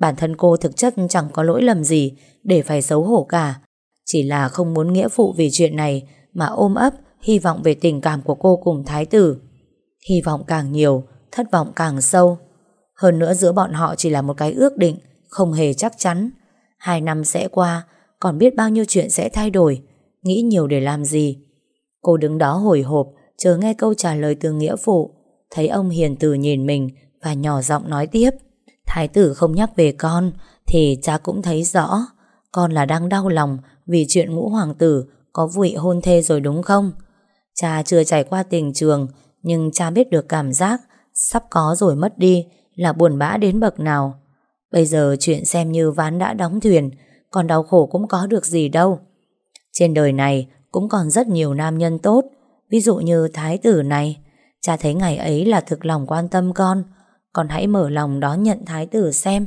Bản thân cô thực chất chẳng có lỗi lầm gì Để phải xấu hổ cả. Chỉ là không muốn nghĩa phụ vì chuyện này Mà ôm ấp Hy vọng về tình cảm của cô cùng thái tử. Hy vọng càng nhiều, Thất vọng càng sâu hơn nữa giữa bọn họ chỉ là một cái ước định, Không hề chắc chắn. Hai năm sẽ qua, Còn biết bao nhiêu chuyện sẽ thay đổi, Nghĩ nhiều để làm gì. Cô đứng đó hồi hộp, Chờ nghe câu trả lời từ nghĩa phụ. Thấy ông hiền từ nhìn mình Và nhỏ giọng nói tiếp, Thái tử không nhắc về con, Thì cha cũng thấy rõ. Con là đang đau lòng Vì chuyện ngũ hoàng tử Có vụ hôn thê rồi đúng không? Cha chưa trải qua tình trường, Nhưng cha biết được cảm giác Sắp có rồi mất đi là buồn bã đến bậc nào. Bây giờ chuyện xem như ván đã đóng thuyền, còn đau khổ cũng có được gì đâu. Trên đời này cũng còn rất nhiều nam nhân tốt, ví dụ như thái tử này. Cha thấy ngày ấy là thực lòng quan tâm con, con hãy mở lòng đón nhận thái tử xem.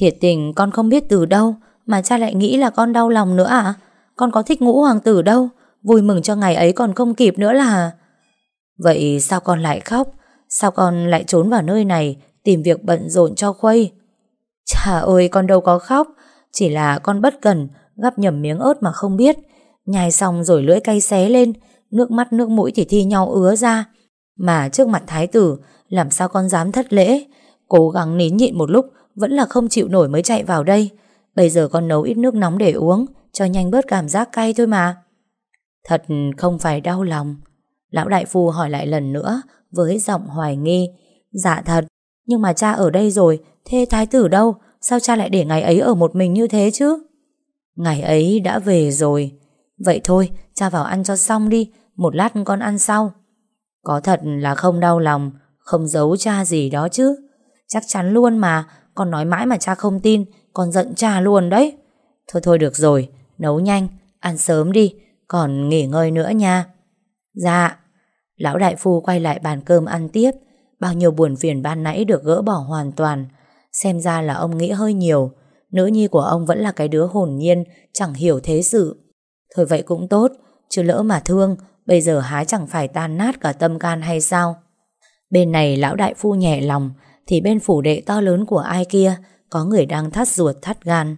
Thiệt tình con không biết từ đâu mà cha lại nghĩ là con đau lòng nữa à? Con có thích ngũ hoàng tử đâu, vui mừng cho ngày ấy còn không kịp nữa là... Vậy sao con lại khóc? Sao con lại trốn vào nơi này tìm việc bận rộn cho Khuây. Chà ơi con đâu có khóc, chỉ là con bất cần, gắp nhầm miếng ớt mà không biết. Nhai xong rồi lưỡi cay xé lên, nước mắt nước mũi thì thi nhau ứa ra. Mà trước mặt thái tử, làm sao con dám thất lễ? Cố gắng nín nhịn một lúc, vẫn là không chịu nổi mới chạy vào đây. Bây giờ con nấu ít nước nóng để uống, cho nhanh bớt cảm giác cay thôi mà. Thật không phải đau lòng. Lão đại phu hỏi lại lần nữa, với giọng hoài nghi. Dạ thật, nhưng mà cha ở đây rồi, Thế thái tử đâu? Sao cha lại để ngày ấy ở một mình như thế chứ? Ngày ấy đã về rồi. Vậy thôi, cha vào ăn cho xong đi, Một lát con ăn sau. Có thật là không đau lòng, Không giấu cha gì đó chứ. Chắc chắn luôn mà, Con nói mãi mà cha không tin, Con giận cha luôn đấy. Thôi thôi được rồi, Nấu nhanh, Ăn sớm đi, Còn nghỉ ngơi nữa nha. Dạ Lão đại phu quay lại bàn cơm ăn tiếp. Bao nhiêu buồn phiền ban nãy được gỡ bỏ hoàn toàn. Xem ra là ông nghĩ hơi nhiều. Nữ nhi của ông vẫn là cái đứa hồn nhiên, Chẳng hiểu thế sự. Thôi vậy cũng tốt, Chứ lỡ mà thương, Bây giờ hái chẳng phải tan nát cả tâm can hay sao? Bên này lão đại phu nhẹ lòng, Thì bên phủ đệ to lớn của ai kia, Có người đang thắt ruột thắt gan.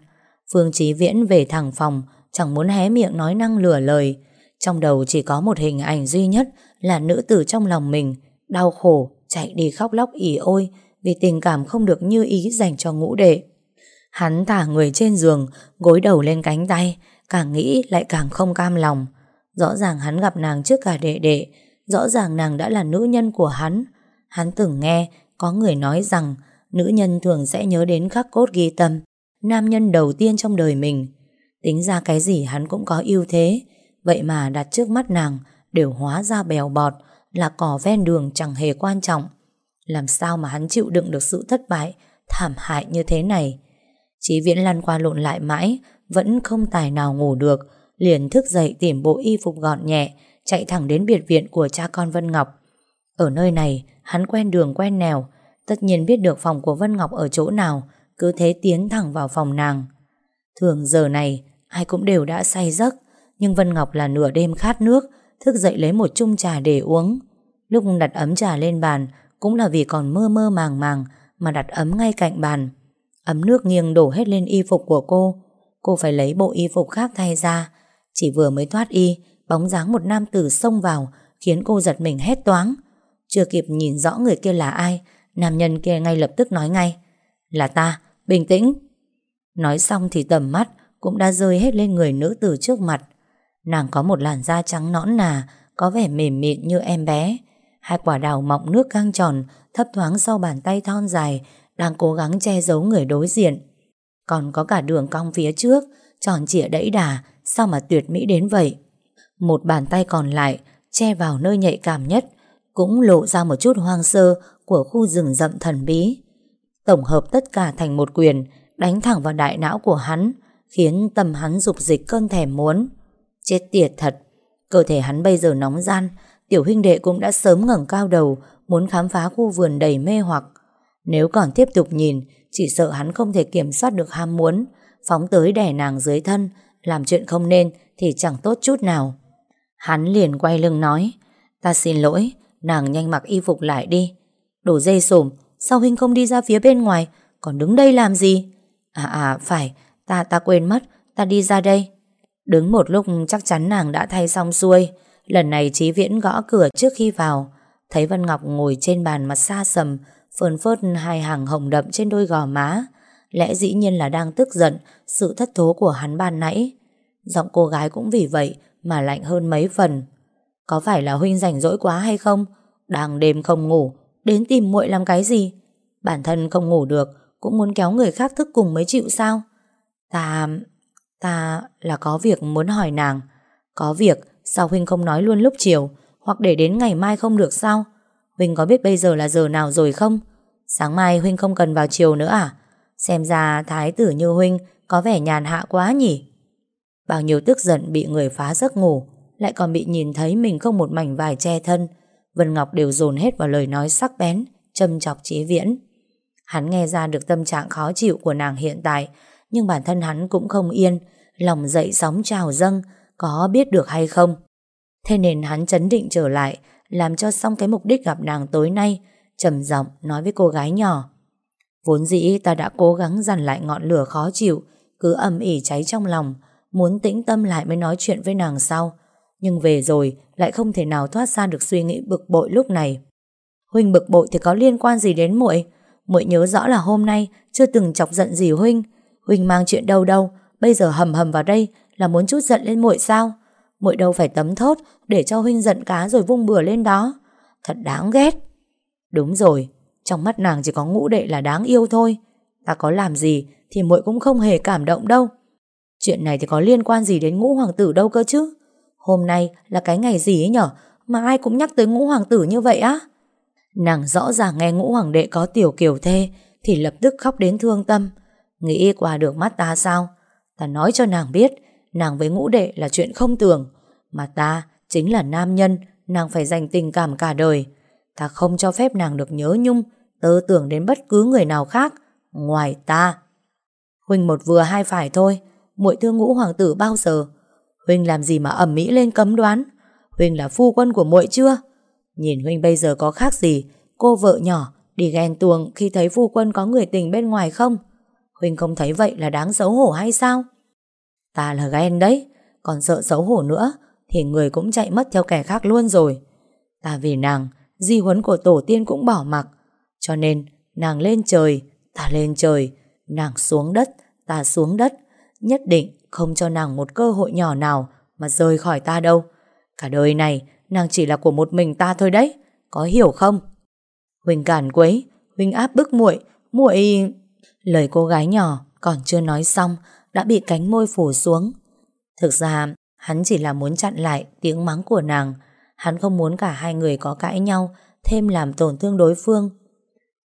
Phương Chí Viễn về thẳng phòng, Chẳng muốn hé miệng nói năng lừa lời. Trong đầu chỉ có một hình ảnh duy nhất Là nữ tử trong lòng mình, Đau khổ chạy đi khóc lóc ỉ ôi vì tình cảm không được như ý dành cho ngũ đệ. Hắn thả người trên giường, gối đầu lên cánh tay, càng nghĩ lại càng không cam lòng. Rõ ràng hắn gặp nàng trước cả đệ đệ, rõ ràng nàng đã là nữ nhân của hắn. Hắn từng nghe có người nói rằng nữ nhân thường sẽ nhớ đến khắc cốt ghi tâm, nam nhân đầu tiên trong đời mình. Tính ra cái gì hắn cũng có ưu thế, vậy mà đặt trước mắt nàng đều hóa ra bèo bọt, là cỏ ven đường chẳng hề quan trọng. Làm sao mà hắn chịu đựng được sự thất bại, thảm hại như thế này? Chí viễn lăn qua lộn lại mãi, vẫn không tài nào ngủ được, liền thức dậy tìm bộ y phục gọn nhẹ, chạy thẳng đến biệt viện của cha con Vân Ngọc. Ở nơi này, hắn quen đường quen nẻo, tất nhiên biết được phòng của Vân Ngọc ở chỗ nào, cứ thế tiến thẳng vào phòng nàng. Thường giờ này, ai cũng đều đã say giấc, nhưng Vân Ngọc là nửa đêm khát nước, thức dậy lấy một chung trà để uống. Lúc đặt ấm trà lên bàn, cũng là vì còn mơ mơ màng màng mà đặt ấm ngay cạnh bàn. Ấm nước nghiêng đổ hết lên y phục của cô, cô phải lấy bộ y phục khác thay ra. Chỉ vừa mới thoát y, bóng dáng một nam tử xông vào, khiến cô giật mình hét toáng. Chưa kịp nhìn rõ người kia là ai, nam nhân kia ngay lập tức nói ngay. Là ta, bình tĩnh. Nói xong thì tầm mắt cũng đã rơi hết lên người nữ tử trước mặt. Nàng có một làn da trắng nõn nà, có vẻ mềm mịn như em bé. Hai quả đào mọng nước căng tròn, thấp thoáng sau bàn tay thon dài, đang cố gắng che giấu người đối diện. Còn có cả đường cong phía trước, tròn trịa đẫy đà, sao mà tuyệt mỹ đến vậy? Một bàn tay còn lại, che vào nơi nhạy cảm nhất, cũng lộ ra một chút hoang sơ của khu rừng rậm thần bí. Tổng hợp tất cả thành một quyền, đánh thẳng vào đại não của hắn, khiến tâm hắn dục dịch cơn thèm muốn. Chết tiệt thật, cơ thể hắn bây giờ nóng gian, tiểu huynh đệ cũng đã sớm ngẩng cao đầu, muốn khám phá khu vườn đầy mê hoặc. Nếu còn tiếp tục nhìn, chỉ sợ hắn không thể kiểm soát được ham muốn, phóng tới đè nàng dưới thân, làm chuyện không nên thì chẳng tốt chút nào. Hắn liền quay lưng nói, ta xin lỗi, nàng nhanh mặc y phục lại đi. Đổ dây sổm, sao huynh không đi ra phía bên ngoài, còn đứng đây làm gì? À à, phải, ta ta quên mất, ta đi ra đây. Đứng một lúc chắc chắn nàng đã thay xong xuôi, lần này Chí Viễn gõ cửa trước khi vào, thấy Vân Ngọc ngồi trên bàn mặt xa sầm, phơn phớt hai hàng hồng đậm trên đôi gò má. Lẽ dĩ nhiên là đang tức giận sự thất thố của hắn ban nãy. Giọng cô gái cũng vì vậy mà lạnh hơn mấy phần. Có phải là huynh rảnh rỗi quá hay không? Đang đêm không ngủ, đến tìm muội làm cái gì? Bản thân không ngủ được, cũng muốn kéo người khác thức cùng mới chịu sao? Ta ta là có việc muốn hỏi nàng. Có việc, sao huynh không nói luôn lúc chiều, hoặc để đến ngày mai không được sao? Huynh có biết bây giờ là giờ nào rồi không? Sáng mai Huynh không cần vào chiều nữa à? Xem ra thái tử như Huynh có vẻ nhàn hạ quá nhỉ? Bao nhiêu tức giận bị người phá giấc ngủ lại còn bị nhìn thấy mình không một mảnh vải che thân Vân Ngọc đều dồn hết vào lời nói sắc bén châm chọc chế viễn Hắn nghe ra được tâm trạng khó chịu của nàng hiện tại nhưng bản thân hắn cũng không yên lòng dậy sóng trào dâng có biết được hay không thế nên hắn chấn định trở lại làm cho xong cái mục đích gặp nàng tối nay, trầm giọng nói với cô gái nhỏ. Vốn dĩ ta đã cố gắng dằn lại ngọn lửa khó chịu, cứ ầm ỉ cháy trong lòng, muốn tĩnh tâm lại mới nói chuyện với nàng sau. Nhưng về rồi lại không thể nào thoát ra được suy nghĩ bực bội lúc này. Huynh bực bội thì có liên quan gì đến muội? Muội nhớ rõ là hôm nay chưa từng chọc giận gì huynh. Huynh mang chuyện đâu đâu, bây giờ hầm hầm vào đây là muốn chút giận lên muội sao? muội đâu phải tấm thốt để cho huynh giận cá rồi vung bừa lên đó. Thật đáng ghét. Đúng rồi, trong mắt nàng chỉ có ngũ đệ là đáng yêu thôi. Ta có làm gì thì muội cũng không hề cảm động đâu. Chuyện này thì có liên quan gì đến ngũ hoàng tử đâu cơ chứ? Hôm nay là cái ngày gì ấy nhở mà ai cũng nhắc tới ngũ hoàng tử như vậy á? Nàng rõ ràng nghe ngũ hoàng đệ có tiểu kiểu thê thì lập tức khóc đến thương tâm. Nghĩ qua được mắt ta sao? Ta nói cho nàng biết nàng với ngũ đệ là chuyện không tưởng. Mà ta chính là nam nhân, nàng phải dành tình cảm cả đời. Ta không cho phép nàng được nhớ nhung, tơ tưởng đến bất cứ người nào khác, ngoài ta. Huynh một vừa hai phải thôi, muội thương ngũ hoàng tử bao giờ? Huynh làm gì mà ẩm mỹ lên cấm đoán? Huynh là phu quân của muội chưa? Nhìn Huynh bây giờ có khác gì, cô vợ nhỏ đi ghen tuồng khi thấy phu quân có người tình bên ngoài không? Huynh không thấy vậy là đáng xấu hổ hay sao? Ta là ghen đấy, còn sợ xấu hổ nữa thì người cũng chạy mất theo kẻ khác luôn rồi. Ta vì nàng, di huấn của tổ tiên cũng bỏ mặc. Cho nên, nàng lên trời, ta lên trời, nàng xuống đất, ta xuống đất. Nhất định không cho nàng một cơ hội nhỏ nào mà rời khỏi ta đâu. Cả đời này, nàng chỉ là của một mình ta thôi đấy. Có hiểu không? Huỳnh cản quấy, Huỳnh áp bức muội, muội Lời cô gái nhỏ còn chưa nói xong đã bị cánh môi phủ xuống. Thực ra, Hắn chỉ là muốn chặn lại tiếng mắng của nàng. Hắn không muốn cả hai người có cãi nhau Thêm làm tổn thương đối phương.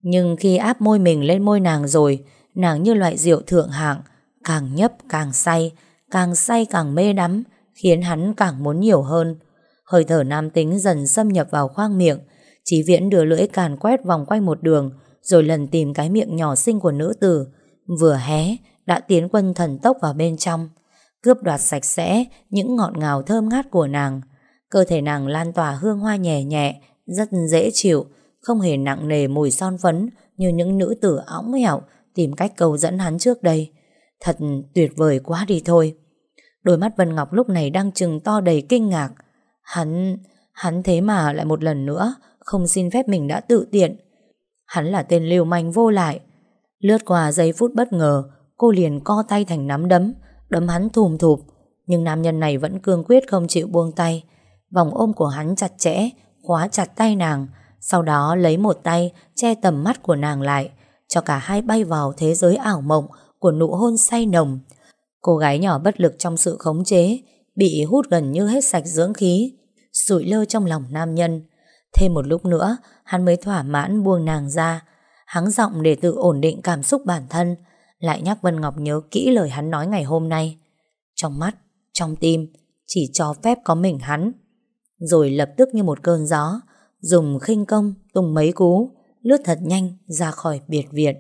Nhưng khi áp môi mình lên môi nàng rồi Nàng như loại rượu thượng hạng Càng nhấp càng say Càng say càng mê đắm Khiến hắn càng muốn nhiều hơn. Hơi thở nam tính dần xâm nhập vào khoang miệng Chí Viễn đưa lưỡi càn quét vòng quanh một đường rồi lần tìm cái miệng nhỏ xinh của nữ tử. Vừa hé, đã tiến quân thần tốc vào bên trong, cướp đoạt sạch sẽ những ngọt ngào thơm ngát của nàng. Cơ thể nàng lan tỏa hương hoa nhẹ nhẹ, rất dễ chịu, không hề nặng nề mùi son phấn như những nữ tử óng hẹo tìm cách cầu dẫn hắn trước đây. Thật tuyệt vời quá đi thôi. Đôi mắt Vân Ngọc lúc này đang trừng to đầy kinh ngạc. Hắn hắn thế mà lại một lần nữa không xin phép mình đã tự tiện. Hắn là tên liều manh vô lại. Lướt qua giây phút bất ngờ, Cô liền co tay thành nắm đấm Đấm hắn thùm thụp. Nhưng nam nhân này vẫn cương quyết không chịu buông tay. Vòng ôm của hắn chặt chẽ, Khóa chặt tay nàng, Sau đó lấy một tay che tầm mắt của nàng lại, Cho cả hai bay vào thế giới ảo mộng Của nụ hôn say nồng. Cô gái nhỏ bất lực trong sự khống chế, Bị hút gần như hết sạch dưỡng khí Sụi lơ trong lòng nam nhân. Thêm một lúc nữa Hắn mới thỏa mãn buông nàng ra. Hắn giọng để tự ổn định cảm xúc bản thân Lại nhắc Vân Ngọc nhớ kỹ lời hắn nói ngày hôm nay. Trong mắt, trong tim Chỉ cho phép có mình hắn. Rồi lập tức như một cơn gió Dùng khinh công tung mấy cú Lướt thật nhanh ra khỏi biệt viện.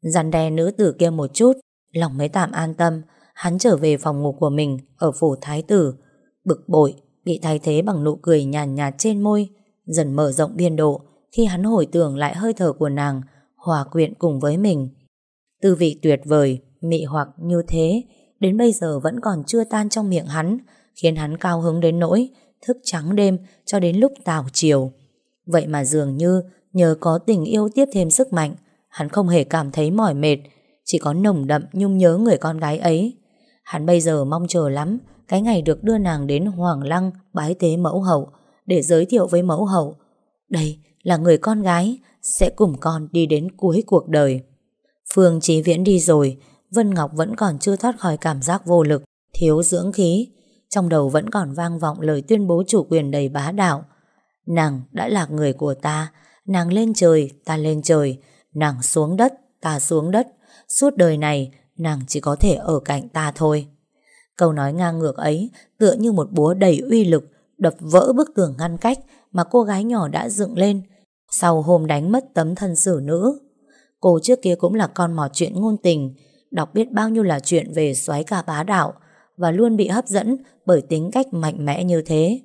Giàn đè nữ tử kia một chút Lòng mới tạm an tâm Hắn trở về phòng ngủ của mình Ở phủ thái tử Bực bội Bị thay thế bằng nụ cười nhàn nhạt, nhạt trên môi dần mở rộng biên độ khi hắn hồi tưởng lại hơi thở của nàng hòa quyện cùng với mình. Tư vị tuyệt vời, mị hoặc như thế, đến bây giờ vẫn còn chưa tan trong miệng hắn, khiến hắn cao hứng đến nỗi thức trắng đêm cho đến lúc tào chiều. Vậy mà dường như nhờ có tình yêu tiếp thêm sức mạnh, hắn không hề cảm thấy mỏi mệt, chỉ có nồng đậm nhung nhớ người con gái ấy. Hắn bây giờ mong chờ lắm cái ngày được đưa nàng đến Hoàng Lăng bái tế mẫu hậu, để giới thiệu với mẫu hậu. Đây là người con gái sẽ cùng con đi đến cuối cuộc đời. Phương Chí Viễn đi rồi, Vân Ngọc vẫn còn chưa thoát khỏi cảm giác vô lực, thiếu dưỡng khí. Trong đầu vẫn còn vang vọng lời tuyên bố chủ quyền đầy bá đạo. Nàng đã là người của ta, nàng lên trời, ta lên trời, nàng xuống đất, ta xuống đất. Suốt đời này, nàng chỉ có thể ở cạnh ta thôi. Câu nói ngang ngược ấy tựa như một búa đầy uy lực đập vỡ bức tường ngăn cách mà cô gái nhỏ đã dựng lên sau hôm đánh mất tấm thân xử nữ. Cô trước kia cũng là con mò chuyện ngôn tình, đọc biết bao nhiêu là chuyện về xoáy ca bá đạo và luôn bị hấp dẫn bởi tính cách mạnh mẽ như thế.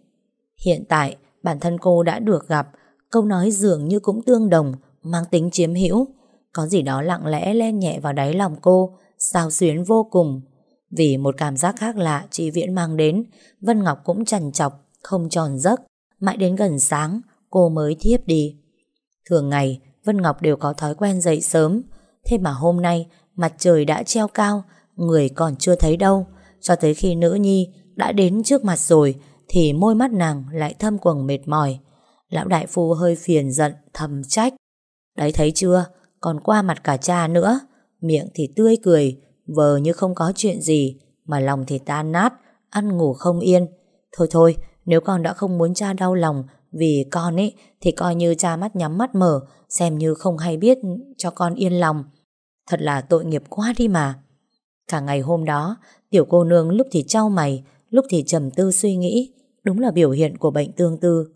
Hiện tại, bản thân cô đã được gặp, câu nói dường như cũng tương đồng, mang tính chiếm hữu. Có gì đó lặng lẽ len nhẹ vào đáy lòng cô, sao xuyến vô cùng. Vì một cảm giác khác lạ chị Viễn mang đến, Vân Ngọc cũng trằn chọc không tròn giấc, mãi đến gần sáng cô mới thiếp đi. Thường ngày, Vân Ngọc đều có thói quen dậy sớm, thế mà hôm nay mặt trời đã treo cao, người còn chưa thấy đâu, cho tới khi nữ nhi đã đến trước mặt rồi thì môi mắt nàng lại thâm quầng mệt mỏi. Lão đại phu hơi phiền giận, thầm trách. Đấy thấy chưa, còn qua mặt cả cha nữa, miệng thì tươi cười, vờ như không có chuyện gì, mà lòng thì tan nát, ăn ngủ không yên. Thôi thôi, nếu con đã không muốn cha đau lòng vì con ấy thì coi như cha mắt nhắm mắt mở xem như không hay biết cho con yên lòng. Thật là tội nghiệp quá đi mà. Cả ngày hôm đó tiểu cô nương lúc thì trao mày lúc thì trầm tư suy nghĩ đúng là biểu hiện của bệnh tương tư.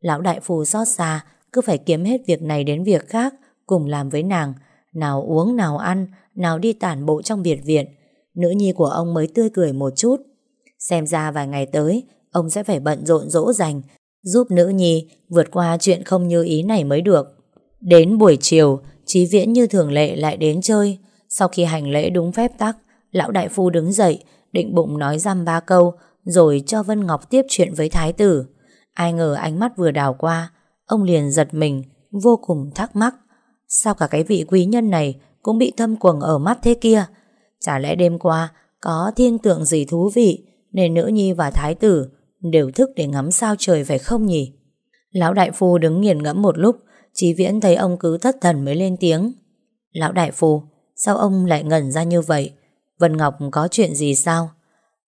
Lão đại phù xót xa cứ phải kiếm hết việc này đến việc khác cùng làm với nàng nào uống nào ăn nào đi tản bộ trong biệt viện nữ nhi của ông mới tươi cười một chút xem ra vài ngày tới ông sẽ phải bận rộn dỗ dành, giúp nữ nhi vượt qua chuyện không như ý này mới được. Đến buổi chiều, Chí Viễn như thường lệ lại đến chơi. Sau khi hành lễ đúng phép tắc, lão đại phu đứng dậy, định bụng nói răm ba câu, rồi cho Vân Ngọc tiếp chuyện với thái tử. Ai ngờ ánh mắt vừa đào qua, ông liền giật mình, vô cùng thắc mắc. Sao cả cái vị quý nhân này cũng bị thâm quầng ở mắt thế kia? Chả lẽ đêm qua có thiên tượng gì thú vị nên nữ nhi và thái tử đều thức để ngắm sao trời phải không nhỉ? Lão đại phu đứng nghiền ngẫm một lúc, Chí Viễn thấy ông cứ thất thần mới lên tiếng. Lão đại phu, sao ông lại ngẩn ra như vậy? Vân Ngọc có chuyện gì sao?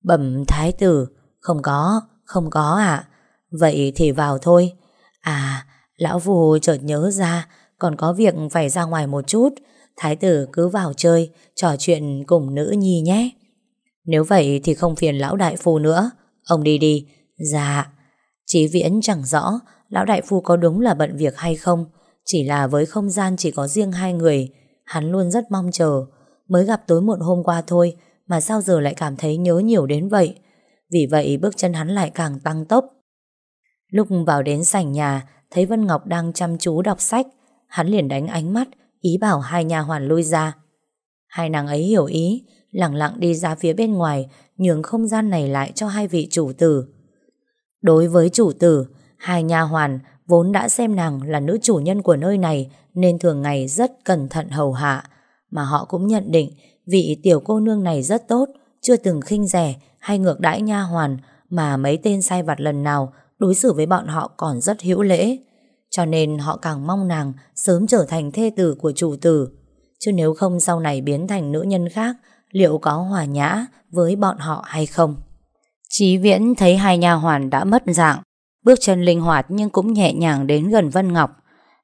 Bẩm thái tử, không có, không có ạ. Vậy thì vào thôi. À, lão phu chợt nhớ ra, còn có việc phải ra ngoài một chút. Thái tử cứ vào chơi, trò chuyện cùng nữ nhi nhé. Nếu vậy thì không phiền lão đại phu nữa. Ông đi đi, Dạ. Chí Viễn chẳng rõ Lão đại phu có đúng là bận việc hay không. Chỉ là với không gian chỉ có riêng hai người, Hắn luôn rất mong chờ. Mới gặp tối muộn hôm qua thôi, Mà sao giờ lại cảm thấy nhớ nhiều đến vậy? Vì vậy bước chân hắn lại càng tăng tốc. Lúc vào đến sảnh nhà, Thấy Vân Ngọc đang chăm chú đọc sách, Hắn liền đánh ánh mắt, Ý bảo hai nhà hoàn lui ra. Hai nàng ấy hiểu ý, Lặng lặng đi ra phía bên ngoài, Nhường không gian này lại cho hai vị chủ tử. Đối với chủ tử Hai nha hoàn vốn đã xem nàng là nữ chủ nhân của nơi này nên thường ngày rất cẩn thận hầu hạ. Mà họ cũng nhận định vị tiểu cô nương này rất tốt, chưa từng khinh rẻ hay ngược đãi nha hoàn mà mấy tên sai vặt lần nào đối xử với bọn họ còn rất hữu lễ. Cho nên họ càng mong nàng sớm trở thành thê tử của chủ tử. Chứ nếu không sau này biến thành nữ nhân khác, liệu có hòa nhã với bọn họ hay không? Chí Viễn thấy hai nha hoàn đã mất dạng, Bước chân linh hoạt nhưng cũng nhẹ nhàng đến gần Vân Ngọc.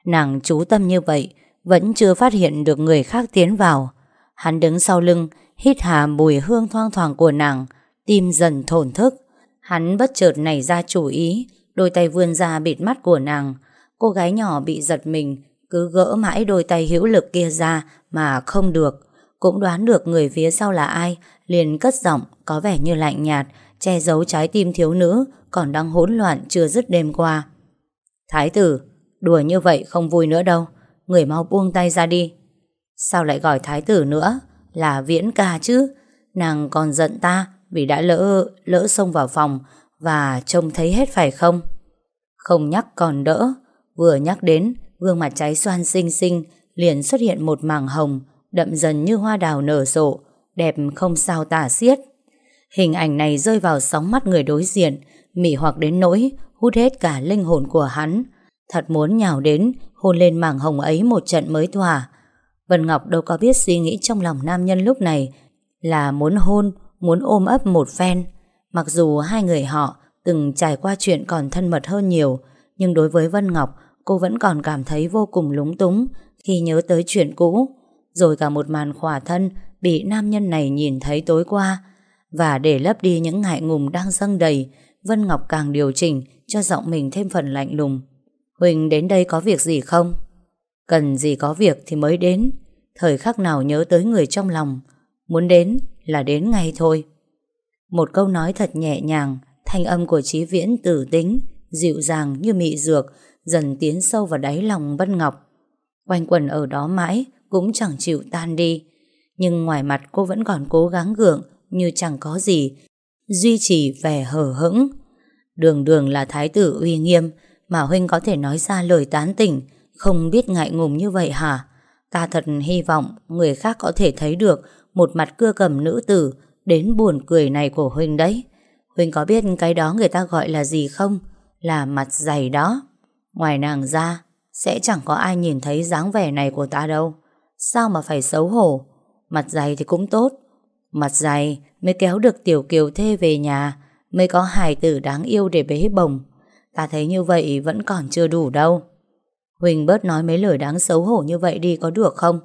Nàng chú tâm như vậy, vẫn chưa phát hiện được người khác tiến vào. Hắn đứng sau lưng, hít hà mùi hương thoang thoảng của nàng, tim dần thổn thức. Hắn bất chợt nảy ra chủ ý, đôi tay vươn ra bịt mắt của nàng. Cô gái nhỏ bị giật mình, cứ gỡ mãi đôi tay hữu lực kia ra mà không được. Cũng đoán được người phía sau là ai, liền cất giọng có vẻ như lạnh nhạt, che giấu trái tim thiếu nữ còn đang hỗn loạn chưa dứt đêm qua. Thái tử, đùa như vậy không vui nữa đâu, người mau buông tay ra đi. Sao lại gọi thái tử nữa? Là viễn ca chứ. Nàng còn giận ta vì đã lỡ, lỡ xông vào phòng và trông thấy hết phải không? Không nhắc còn đỡ, vừa nhắc đến gương mặt cháy xoan xinh xinh liền xuất hiện một mảng hồng đậm dần như hoa đào nở rộ, đẹp không sao tả xiết. Hình ảnh này rơi vào sóng mắt người đối diện, mỉ hoặc đến nỗi hút hết cả linh hồn của hắn. Thật muốn nhào đến, hôn lên mảng hồng ấy một trận mới thỏa. Vân Ngọc đâu có biết suy nghĩ trong lòng nam nhân lúc này là muốn hôn, muốn ôm ấp một phen. Mặc dù hai người họ từng trải qua chuyện còn thân mật hơn nhiều, nhưng đối với Vân Ngọc, cô vẫn còn cảm thấy vô cùng lúng túng khi nhớ tới chuyện cũ. Rồi cả một màn khỏa thân bị nam nhân này nhìn thấy tối qua, và để lấp đi những ngại ngùng đang dâng đầy, Vân Ngọc càng điều chỉnh cho giọng mình thêm phần lạnh lùng. Huỳnh đến đây có việc gì không? Cần gì có việc thì mới đến. Thời khắc nào nhớ tới người trong lòng. Muốn đến là đến ngay thôi. Một câu nói thật nhẹ nhàng, thanh âm của Chí Viễn tử tính, dịu dàng như mị dược, dần tiến sâu vào đáy lòng Vân Ngọc. Quanh quần ở đó mãi, cũng chẳng chịu tan đi. Nhưng ngoài mặt cô vẫn còn cố gắng gượng, như chẳng có gì, duy trì vẻ hờ hững. Đường đường là thái tử uy nghiêm, mà Huynh có thể nói ra lời tán tỉnh, không biết ngại ngùng như vậy hả? Ta thật hy vọng người khác có thể thấy được một mặt cưa cầm nữ tử đến buồn cười này của Huynh đấy. Huynh có biết cái đó người ta gọi là gì không? Là mặt dày đó. Ngoài nàng ra, sẽ chẳng có ai nhìn thấy dáng vẻ này của ta đâu. Sao mà phải xấu hổ? Mặt dày thì cũng tốt, Mặt dày mới kéo được tiểu kiều thê về nhà, Mới có hài tử đáng yêu để bế bồng Ta thấy như vậy vẫn còn chưa đủ đâu. Huỳnh bớt nói mấy lời đáng xấu hổ như vậy đi có được không?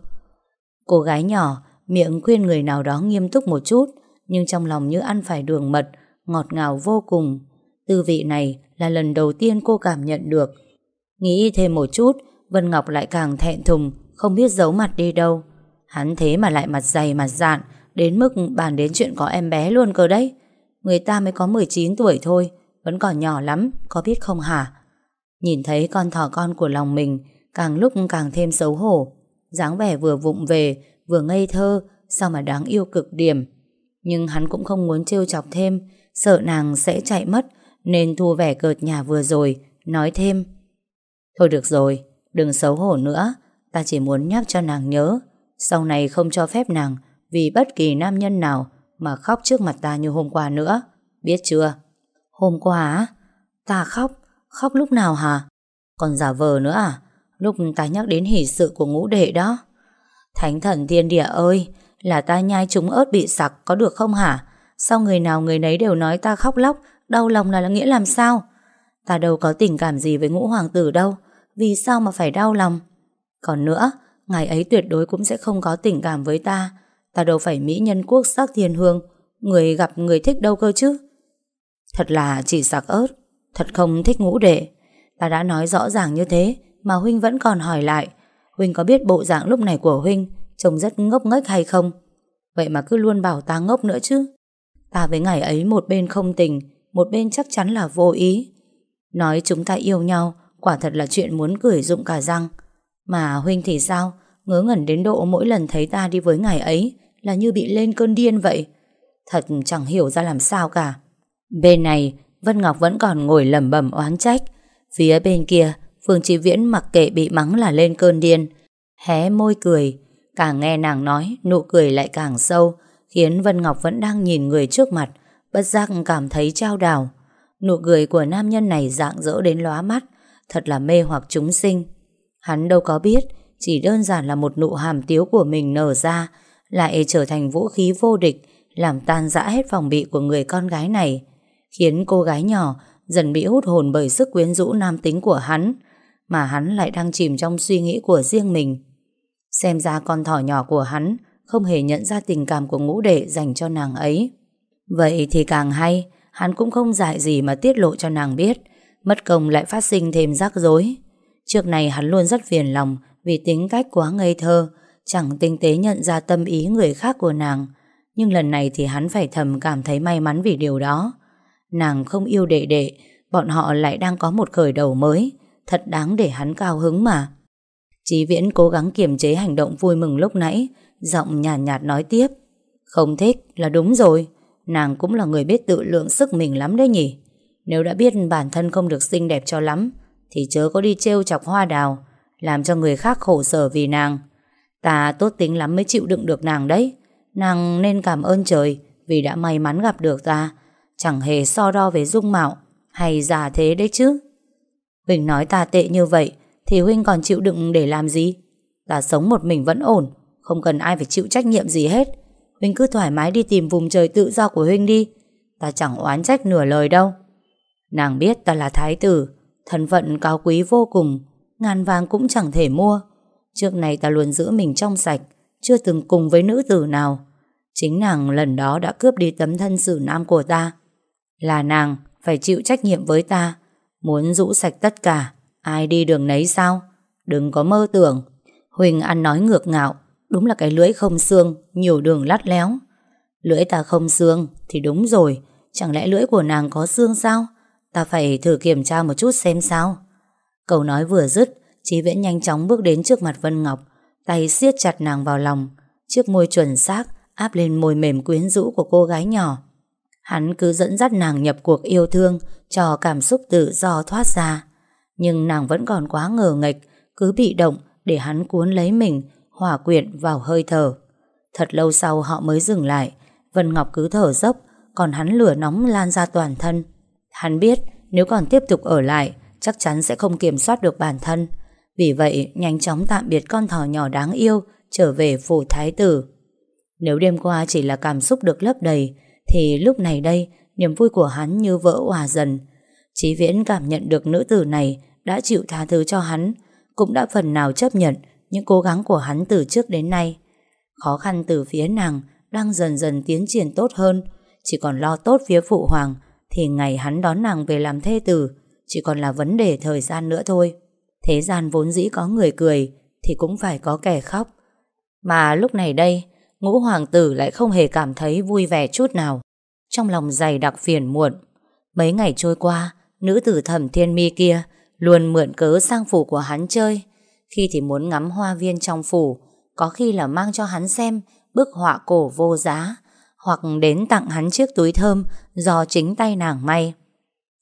Cô gái nhỏ, Miệng khuyên người nào đó nghiêm túc một chút, Nhưng trong lòng như ăn phải đường mật, Ngọt ngào vô cùng. Tư vị này là lần đầu tiên cô cảm nhận được. Nghĩ thêm một chút, Vân Ngọc lại càng thẹn thùng, Không biết giấu mặt đi đâu. Hắn thế mà lại mặt dày mặt dạn Đến mức bàn đến chuyện có em bé luôn cơ đấy. Người ta mới có 19 tuổi thôi, Vẫn còn nhỏ lắm, Có biết không hả? Nhìn thấy con thỏ con của lòng mình, Càng lúc càng thêm xấu hổ. dáng vẻ vừa vụng về, Vừa ngây thơ, Sao mà đáng yêu cực điểm. Nhưng hắn cũng không muốn trêu chọc thêm, Sợ nàng sẽ chạy mất, Nên thu vẻ cợt nhà vừa rồi, Nói thêm. Thôi được rồi, Đừng xấu hổ nữa, Ta chỉ muốn nhắc cho nàng nhớ, Sau này không cho phép nàng vì bất kỳ nam nhân nào mà khóc trước mặt ta như hôm qua nữa. Biết chưa? Hôm qua á? Ta khóc? Khóc lúc nào hả? Còn giả vờ nữa à? Lúc ta nhắc đến hỷ sự của ngũ đệ đó. Thánh thần thiên địa ơi! Là ta nhai trúng ớt bị sặc có được không hả? Sao người nào người nấy đều nói ta khóc lóc Đau lòng là, là nghĩa làm sao Ta đâu có tình cảm gì với ngũ hoàng tử đâu Vì sao mà phải đau lòng Còn nữa Ngày ấy tuyệt đối cũng sẽ không có tình cảm với ta Ta đâu phải mỹ nhân quốc sắc thiên hương. Người gặp người thích đâu cơ chứ? Thật là chỉ sặc ớt. Thật không thích ngũ đệ. Ta đã nói rõ ràng như thế, Mà Huynh vẫn còn hỏi lại. Huynh có biết bộ dạng lúc này của Huynh, Trông rất ngốc nghếch hay không? Vậy mà cứ luôn bảo ta ngốc nữa chứ. Ta với ngày ấy một bên không tình, Một bên chắc chắn là vô ý. Nói chúng ta yêu nhau, Quả thật là chuyện muốn cười dụng cả răng. Mà Huynh thì sao? Ngớ ngẩn đến độ mỗi lần thấy ta đi với ngài ấy Là như bị lên cơn điên vậy. Thật chẳng hiểu ra làm sao cả. Bên này, Vân Ngọc vẫn còn ngồi lẩm bẩm oán trách. Phía bên kia, Phương Chi Viễn mặc kệ bị mắng là lên cơn điên, Hé môi cười. Càng nghe nàng nói, Nụ cười lại càng sâu, Khiến Vân Ngọc vẫn đang nhìn người trước mặt, Bất giác cảm thấy trao đảo. Nụ cười của nam nhân này dạng dỡ đến lóa mắt, Thật là mê hoặc chúng sinh. Hắn đâu có biết chỉ đơn giản là một nụ hàm tiếu của mình nở ra, Lại trở thành vũ khí vô địch, Làm tan rã hết phòng bị của người con gái này, Khiến cô gái nhỏ Dần bị hút hồn bởi sức quyến rũ nam tính của hắn, Mà hắn lại đang chìm trong suy nghĩ của riêng mình. Xem ra con thỏ nhỏ của hắn Không hề nhận ra tình cảm của ngũ đệ Dành cho nàng ấy. Vậy thì càng hay, Hắn cũng không dại gì mà tiết lộ cho nàng biết, Mất công lại phát sinh thêm rắc rối. Trước này hắn luôn rất phiền lòng vì tính cách quá ngây thơ Chẳng tinh tế nhận ra tâm ý người khác của nàng. Nhưng lần này thì hắn phải thầm cảm thấy may mắn vì điều đó. Nàng không yêu đệ đệ Bọn họ lại đang có một khởi đầu mới. Thật đáng để hắn cao hứng mà. Chí Viễn cố gắng kiềm chế hành động vui mừng lúc nãy Giọng nhàn nhạt, nhạt nói tiếp. Không thích là đúng rồi Nàng cũng là người biết tự lượng sức mình lắm đấy nhỉ. Nếu đã biết bản thân không được xinh đẹp cho lắm Thì chớ có đi trêu chọc hoa đào. Làm cho người khác khổ sở vì nàng. Ta tốt tính lắm mới chịu đựng được nàng đấy. Nàng nên cảm ơn trời Vì đã may mắn gặp được ta. Chẳng hề so đo về dung mạo Hay già thế đấy chứ. Huỳnh nói ta tệ như vậy Thì Huynh còn chịu đựng để làm gì? Ta sống một mình vẫn ổn, Không cần ai phải chịu trách nhiệm gì hết. Huynh cứ thoải mái đi tìm vùng trời tự do của Huynh đi. Ta chẳng oán trách nửa lời đâu. Nàng biết ta là thái tử, Thân phận cao quý vô cùng Ngàn vàng cũng chẳng thể mua. Trước này ta luôn giữ mình trong sạch, Chưa từng cùng với nữ tử nào. Chính nàng lần đó đã cướp đi tấm thân xử nam của ta. Là nàng phải chịu trách nhiệm với ta, Muốn rũ sạch tất cả. Ai đi đường nấy sao? Đừng có mơ tưởng. Huỳnh ăn nói ngược ngạo, Đúng là cái lưỡi không xương, Nhiều đường lắt léo. Lưỡi ta không xương thì đúng rồi, Chẳng lẽ lưỡi của nàng có xương sao? Ta phải thử kiểm tra một chút xem sao. Câu nói vừa dứt Chí Viễn nhanh chóng bước đến trước mặt Vân Ngọc Tay siết chặt nàng vào lòng. Chiếc môi chuẩn xác áp lên môi mềm quyến rũ của cô gái nhỏ. Hắn cứ dẫn dắt nàng nhập cuộc yêu thương Cho cảm xúc tự do thoát ra. Nhưng nàng vẫn còn quá ngờ nghịch, Cứ bị động để hắn cuốn lấy mình Hòa quyện vào hơi thở. Thật lâu sau họ mới dừng lại Vân Ngọc cứ thở dốc Còn hắn lửa nóng lan ra toàn thân. Hắn biết nếu còn tiếp tục ở lại Chắc chắn sẽ không kiểm soát được bản thân. Vì vậy nhanh chóng tạm biệt con thỏ nhỏ đáng yêu Trở về phủ thái tử. Nếu đêm qua chỉ là cảm xúc được lấp đầy Thì lúc này đây Niềm vui của hắn như vỡ hòa dần. Chí Viễn cảm nhận được nữ tử này Đã chịu tha thứ cho hắn Cũng đã phần nào chấp nhận những cố gắng của hắn từ trước đến nay. Khó khăn từ phía nàng đang dần dần tiến triển tốt hơn, chỉ còn lo tốt phía phụ hoàng thì ngày hắn đón nàng về làm thê tử chỉ còn là vấn đề thời gian nữa thôi. Thế gian vốn dĩ có người cười thì cũng phải có kẻ khóc. Mà lúc này đây, ngũ hoàng tử lại không hề cảm thấy vui vẻ chút nào. Trong lòng dày đặc phiền muộn. Mấy ngày trôi qua, nữ tử thẩm thiên mi kia luôn mượn cớ sang phủ của hắn chơi. Khi thì muốn ngắm hoa viên trong phủ Có khi là mang cho hắn xem Bức họa cổ vô giá Hoặc đến tặng hắn chiếc túi thơm Do chính tay nàng may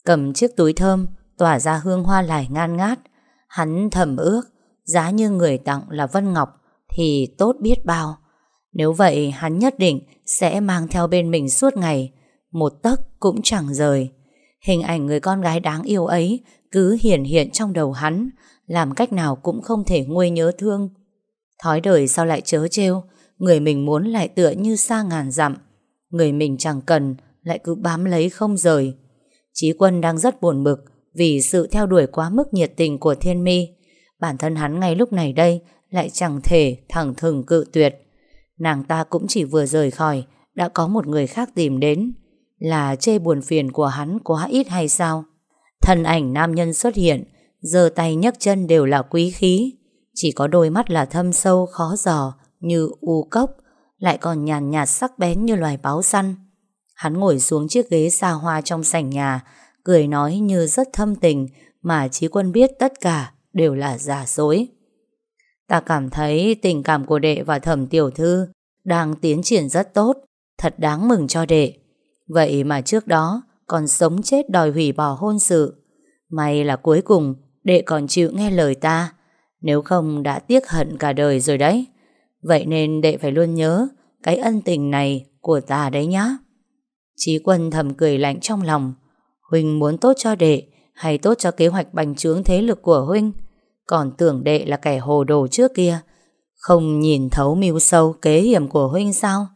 Cầm chiếc túi thơm Tỏa ra hương hoa lại ngan ngát Hắn thầm ước Giá như người tặng là Vân Ngọc Thì tốt biết bao Nếu vậy hắn nhất định Sẽ mang theo bên mình suốt ngày Một tấc cũng chẳng rời Hình ảnh người con gái đáng yêu ấy Cứ hiển hiện trong đầu hắn làm cách nào cũng không thể nguôi nhớ thương. Thói đời sao lại chớ trêu, người mình muốn lại tựa như xa ngàn dặm, người mình chẳng cần lại cứ bám lấy không rời. Chí quân đang rất buồn bực vì sự theo đuổi quá mức nhiệt tình của thiên mi. Bản thân hắn ngay lúc này đây lại chẳng thể thẳng thừng cự tuyệt. Nàng ta cũng chỉ vừa rời khỏi, đã có một người khác tìm đến. Là chê buồn phiền của hắn quá ít hay sao? Thân ảnh nam nhân xuất hiện, giơ tay nhấc chân đều là quý khí. Chỉ có đôi mắt là thâm sâu khó dò như u cốc, lại còn nhàn nhạt sắc bén như loài báo săn. Hắn ngồi xuống chiếc ghế xa hoa trong sảnh nhà, cười nói như rất thâm tình mà Chí Quân biết tất cả đều là giả dối. Ta cảm thấy tình cảm của đệ và thẩm tiểu thư đang tiến triển rất tốt, thật đáng mừng cho đệ. Vậy mà trước đó còn sống chết đòi hủy bỏ hôn sự. May là cuối cùng đệ còn chịu nghe lời ta, nếu không đã tiếc hận cả đời rồi đấy. Vậy nên đệ phải luôn nhớ cái ân tình này của ta đấy nhá. Chí quân thầm cười lạnh trong lòng. Huynh muốn tốt cho đệ hay tốt cho kế hoạch bành trướng thế lực của Huynh. Còn tưởng đệ là kẻ hồ đồ trước kia. Không nhìn thấu mưu sâu kế hiểm của Huynh sao?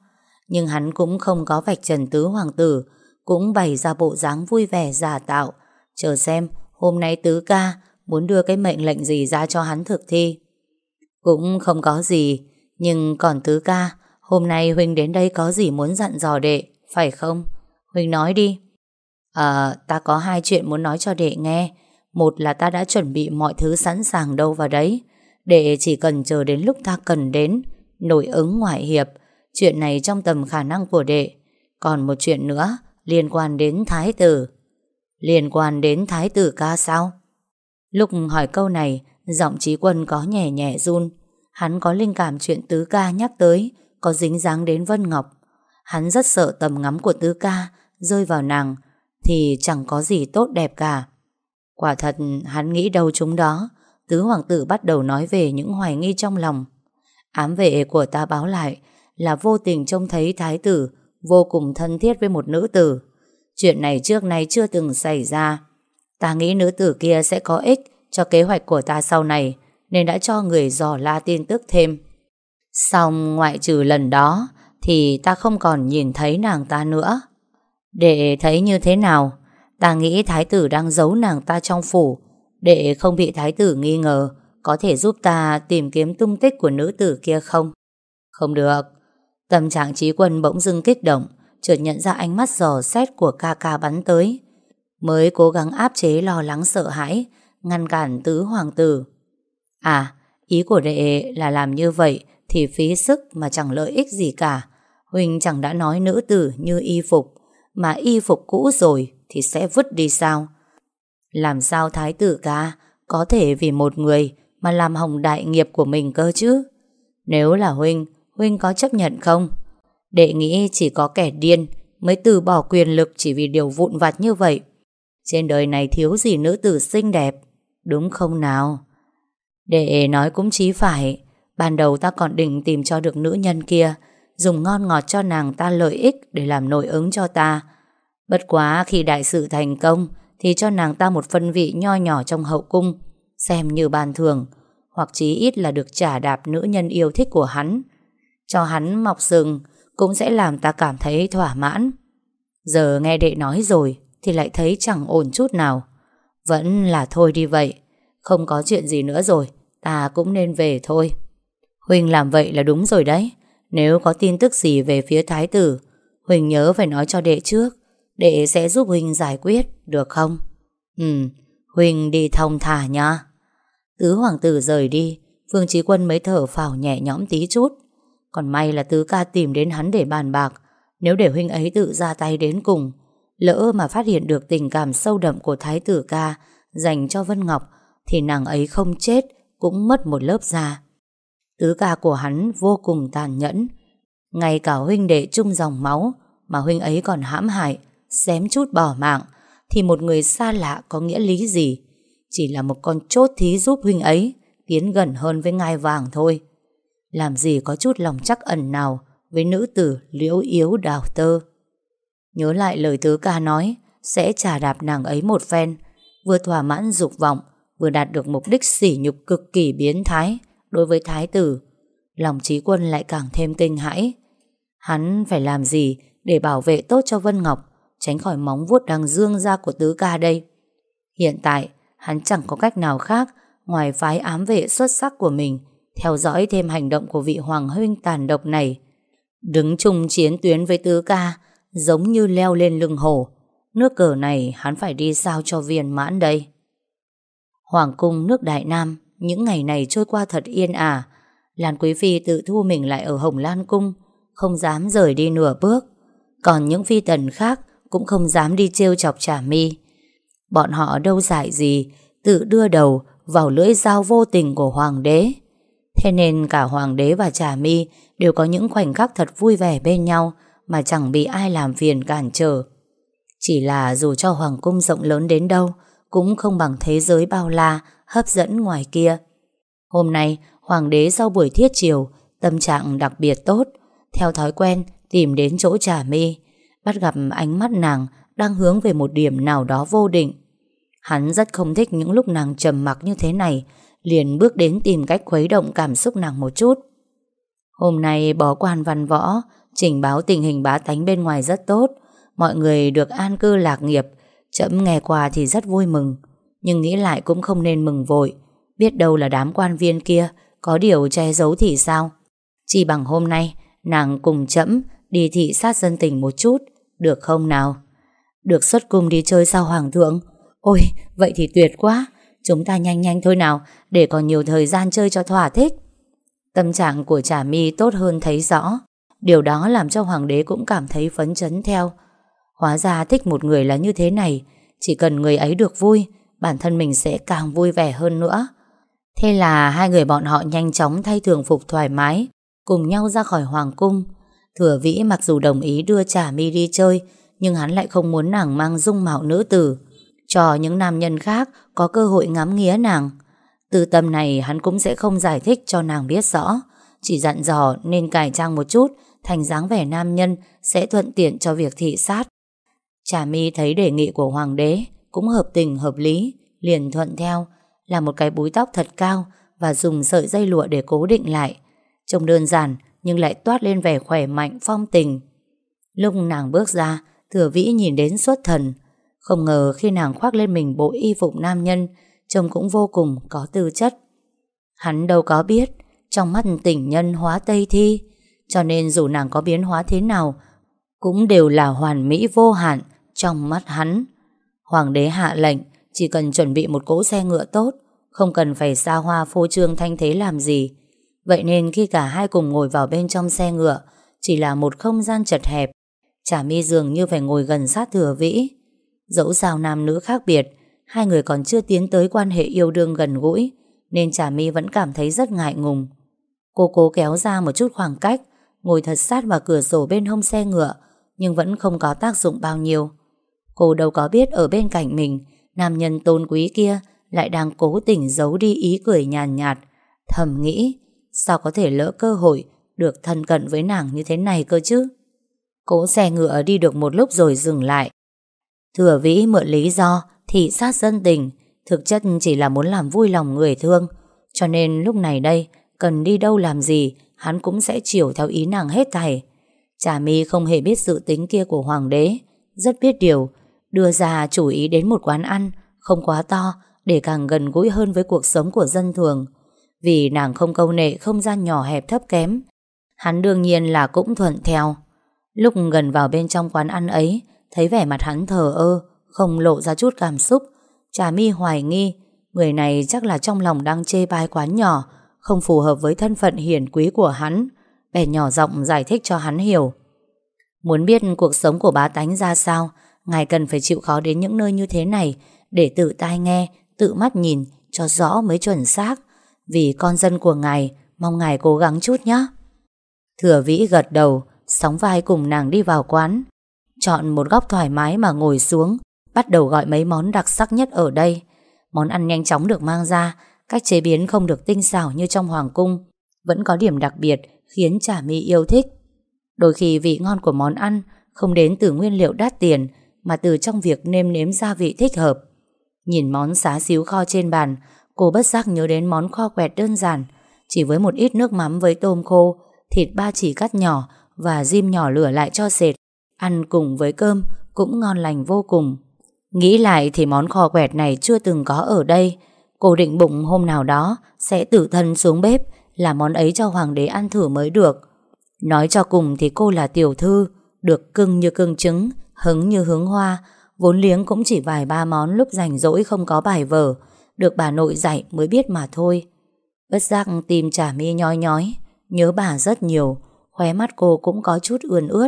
Nhưng hắn cũng không có vạch trần tứ hoàng tử, cũng bày ra bộ dáng vui vẻ giả tạo. Chờ xem, hôm nay tứ ca muốn đưa cái mệnh lệnh gì ra cho hắn thực thi. Cũng không có gì, nhưng còn tứ ca, hôm nay Huynh đến đây có gì muốn dặn dò đệ, phải không? huỳnh nói đi. À, ta có hai chuyện muốn nói cho đệ nghe. Một là ta đã chuẩn bị mọi thứ sẵn sàng đâu vào đấy. Đệ chỉ cần chờ đến lúc ta cần đến, nổi ứng ngoại hiệp. Chuyện này trong tầm khả năng của đệ. Còn một chuyện nữa, liên quan đến thái tử. Liên quan đến thái tử ca sao? Lúc hỏi câu này, giọng trí quân có nhẹ nhẹ run. Hắn có linh cảm chuyện tứ ca nhắc tới, có dính dáng đến Vân Ngọc. Hắn rất sợ tầm ngắm của tứ ca rơi vào nàng, thì chẳng có gì tốt đẹp cả. Quả thật, hắn nghĩ đâu chúng đó, tứ hoàng tử bắt đầu nói về những hoài nghi trong lòng. Ám vệ của ta báo lại là vô tình trông thấy thái tử vô cùng thân thiết với một nữ tử. Chuyện này trước nay chưa từng xảy ra. Ta nghĩ nữ tử kia sẽ có ích cho kế hoạch của ta sau này, nên đã cho người dò la tin tức thêm. Xong ngoại trừ lần đó, thì ta không còn nhìn thấy nàng ta nữa. Để thấy như thế nào, ta nghĩ thái tử đang giấu nàng ta trong phủ, để không bị thái tử nghi ngờ, có thể giúp ta tìm kiếm tung tích của nữ tử kia không? Không được. Tâm trạng trí quân bỗng dưng kích động, chợt nhận ra ánh mắt giò xét của ca ca bắn tới. Mới cố gắng áp chế lo lắng sợ hãi, ngăn cản tứ hoàng tử. À, ý của đệ là làm như vậy thì phí sức mà chẳng lợi ích gì cả. Huynh chẳng đã nói nữ tử như y phục, mà y phục cũ rồi thì sẽ vứt đi sao? Làm sao thái tử ca có thể vì một người mà làm hỏng đại nghiệp của mình cơ chứ? Nếu là Huynh, Huynh có chấp nhận không? Đệ nghĩ chỉ có kẻ điên mới từ bỏ quyền lực chỉ vì điều vụn vặt như vậy. Trên đời này thiếu gì nữ tử xinh đẹp, đúng không nào? Đệ nói cũng chí phải, ban đầu ta còn định tìm cho được nữ nhân kia, dùng ngon ngọt cho nàng ta lợi ích để làm nội ứng cho ta. Bất quá khi đại sự thành công thì cho nàng ta một phân vị nho nhỏ trong hậu cung, xem như bàn thường, hoặc chí ít là được trả đạp nữ nhân yêu thích của hắn. Cho hắn mọc sừng cũng sẽ làm ta cảm thấy thỏa mãn. Giờ nghe đệ nói rồi thì lại thấy chẳng ổn chút nào. Vẫn là thôi đi vậy, không có chuyện gì nữa rồi, ta cũng nên về thôi. Huynh làm vậy là đúng rồi đấy. Nếu có tin tức gì về phía thái tử, Huỳnh nhớ phải nói cho đệ trước. Đệ sẽ giúp Huỳnh giải quyết, được không? Ừ, Huỳnh đi thông thả nha. Tứ hoàng tử rời đi, Phương Trí Quân mới thở phào nhẹ nhõm tí chút. Còn may là Tứ ca tìm đến hắn để bàn bạc. Nếu để Huynh ấy tự ra tay đến cùng, lỡ mà phát hiện được tình cảm sâu đậm của Thái tử ca dành cho Vân Ngọc, thì nàng ấy không chết, cũng mất một lớp da. Tứ ca của hắn vô cùng tàn nhẫn. Ngay cả huynh đệ chung dòng máu mà huynh ấy còn hãm hại, xém chút bỏ mạng, thì một người xa lạ có nghĩa lý gì? Chỉ là một con chốt thí giúp huynh ấy tiến gần hơn với ngai vàng thôi. Làm gì có chút lòng chắc ẩn nào với nữ tử liễu yếu đào tơ. Nhớ lại lời tứ ca nói sẽ trả đạp nàng ấy một phen, vừa thỏa mãn dục vọng, vừa đạt được mục đích sỉ nhục cực kỳ biến thái đối với thái tử, lòng trí quân lại càng thêm kinh hãi. Hắn phải làm gì để bảo vệ tốt cho Vân Ngọc, tránh khỏi móng vuốt đang dương ra của tứ ca đây. Hiện tại, hắn chẳng có cách nào khác ngoài phái ám vệ xuất sắc của mình, theo dõi thêm hành động của vị hoàng huynh tàn độc này. Đứng chung chiến tuyến với tứ ca, giống như leo lên lưng hổ. Nước cờ này hắn phải đi sao cho viên mãn đây. Hoàng cung nước Đại Nam những ngày này trôi qua thật yên ả. Lan Quý Phi tự thu mình lại ở Hồng Lan Cung, không dám rời đi nửa bước. Còn những phi tần khác cũng không dám đi trêu chọc trả mi. Bọn họ đâu dại gì, tự đưa đầu vào lưỡi dao vô tình của hoàng đế. Thế nên cả hoàng đế và trà mi đều có những khoảnh khắc thật vui vẻ bên nhau mà chẳng bị ai làm phiền cản trở. Chỉ là dù cho hoàng cung rộng lớn đến đâu cũng không bằng thế giới bao la hấp dẫn ngoài kia. Hôm nay, hoàng đế sau buổi thiết chiều, tâm trạng đặc biệt tốt, theo thói quen tìm đến chỗ trà mi, bắt gặp ánh mắt nàng đang hướng về một điểm nào đó vô định. Hắn rất không thích những lúc nàng trầm mặc như thế này, liền bước đến tìm cách khuấy động cảm xúc nàng một chút. Hôm nay bó quan văn võ, trình báo tình hình bá tánh bên ngoài rất tốt, mọi người được an cư lạc nghiệp, chậm nghe qua thì rất vui mừng, nhưng nghĩ lại cũng không nên mừng vội, biết đâu là đám quan viên kia có điều che giấu thì sao. Chỉ bằng hôm nay, nàng cùng chậm đi thị sát dân tình một chút, được không nào? Được xuất cung đi chơi sao hoàng thượng? Ôi, vậy thì tuyệt quá, chúng ta nhanh nhanh thôi nào, để còn nhiều thời gian chơi cho thỏa thích. Tâm trạng của Trà My tốt hơn thấy rõ, điều đó làm cho hoàng đế cũng cảm thấy phấn chấn theo. Hóa ra thích một người là như thế này, chỉ cần người ấy được vui, bản thân mình sẽ càng vui vẻ hơn nữa. Thế là hai người bọn họ nhanh chóng thay thường phục thoải mái, cùng nhau ra khỏi hoàng cung. Thừa vĩ mặc dù đồng ý đưa Trà My đi chơi, nhưng hắn lại không muốn nàng mang dung mạo nữ tử, cho những nam nhân khác có cơ hội ngắm nghía nàng. Từ tâm này hắn cũng sẽ không giải thích cho nàng biết rõ, chỉ dặn dò nên cải trang một chút, thành dáng vẻ nam nhân sẽ thuận tiện cho việc thị sát. Trà My thấy đề nghị của hoàng đế cũng hợp tình hợp lý, liền thuận theo, là một cái búi tóc thật cao và dùng sợi dây lụa để cố định lại. Trông đơn giản nhưng lại toát lên vẻ khỏe mạnh phong tình. Lúc nàng bước ra, thừa vĩ nhìn đến xuất thần. Không ngờ khi nàng khoác lên mình bộ y phục nam nhân, trông cũng vô cùng có tư chất. Hắn đâu có biết, trong mắt tình nhân hóa tây thi, cho nên dù nàng có biến hóa thế nào, cũng đều là hoàn mỹ vô hạn trong mắt hắn. Hoàng đế hạ lệnh, chỉ cần chuẩn bị một cỗ xe ngựa tốt, không cần phải xa hoa phô trương thanh thế làm gì. Vậy nên khi cả hai cùng ngồi vào bên trong xe ngựa, chỉ là một không gian chật hẹp, Chả mi dường như phải ngồi gần sát thừa vĩ. Dẫu sao nam nữ khác biệt, hai người còn chưa tiến tới quan hệ yêu đương gần gũi, nên Chả mi vẫn cảm thấy rất ngại ngùng. Cô cố kéo ra một chút khoảng cách, ngồi thật sát vào cửa sổ bên hông xe ngựa, nhưng vẫn không có tác dụng bao nhiêu. Cô đâu có biết ở bên cạnh mình, nam nhân tôn quý kia lại đang cố tình giấu đi ý cười nhàn nhạt, nhạt, thầm nghĩ, sao có thể lỡ cơ hội được thân cận với nàng như thế này cơ chứ? cố xe ngựa đi được một lúc rồi dừng lại. Thừa vĩ mượn lý do thị sát dân tình, thực chất chỉ là muốn làm vui lòng người thương. Cho nên lúc này đây, cần đi đâu làm gì, hắn cũng sẽ chiều theo ý nàng hết thảy. Trà mi không hề biết sự tính kia của hoàng đế, rất biết điều, đưa ra chủ ý đến một quán ăn, không quá to, để càng gần gũi hơn với cuộc sống của dân thường. Vì nàng không câu nệ không gian nhỏ hẹp thấp kém, hắn đương nhiên là cũng thuận theo. Lúc gần vào bên trong quán ăn ấy, thấy vẻ mặt hắn thờ ơ, không lộ ra chút cảm xúc. Trà mi hoài nghi, người này chắc là trong lòng đang chê bai quán nhỏ, không phù hợp với thân phận hiển quý của hắn. Bè nhỏ giọng giải thích cho hắn hiểu. Muốn biết cuộc sống của bá tánh ra sao, ngài cần phải chịu khó đến những nơi như thế này để tự tai nghe, tự mắt nhìn cho rõ mới chuẩn xác. Vì con dân của ngài, mong ngài cố gắng chút nhé. Thừa vĩ gật đầu, sóng vai cùng nàng đi vào quán. Chọn một góc thoải mái mà ngồi xuống, bắt đầu gọi mấy món đặc sắc nhất ở đây. Món ăn nhanh chóng được mang ra, cách chế biến không được tinh xảo như trong hoàng cung, vẫn có điểm đặc biệt khiến Trà My yêu thích. Đôi khi vị ngon của món ăn không đến từ nguyên liệu đắt tiền mà từ trong việc nêm nếm gia vị thích hợp. Nhìn món xá xíu kho trên bàn, cô bất giác nhớ đến món kho quẹt đơn giản, chỉ với một ít nước mắm với tôm khô, thịt ba chỉ cắt nhỏ và diêm nhỏ lửa lại cho sệt. Ăn cùng với cơm cũng ngon lành vô cùng. Nghĩ lại thì món kho quẹt này chưa từng có ở đây. Cô định bụng hôm nào đó sẽ tự thân xuống bếp làm món ấy cho hoàng đế ăn thử mới được. Nói cho cùng thì cô là tiểu thư, được cưng như cưng trứng, hứng như hướng hoa, vốn liếng cũng chỉ vài ba món lúc rảnh rỗi không có bài vở, Được bà nội dạy mới biết mà thôi. Bất giác tìm trả mi nhói nhói Nhớ bà rất nhiều Khóe mắt cô cũng có chút ươn ướt.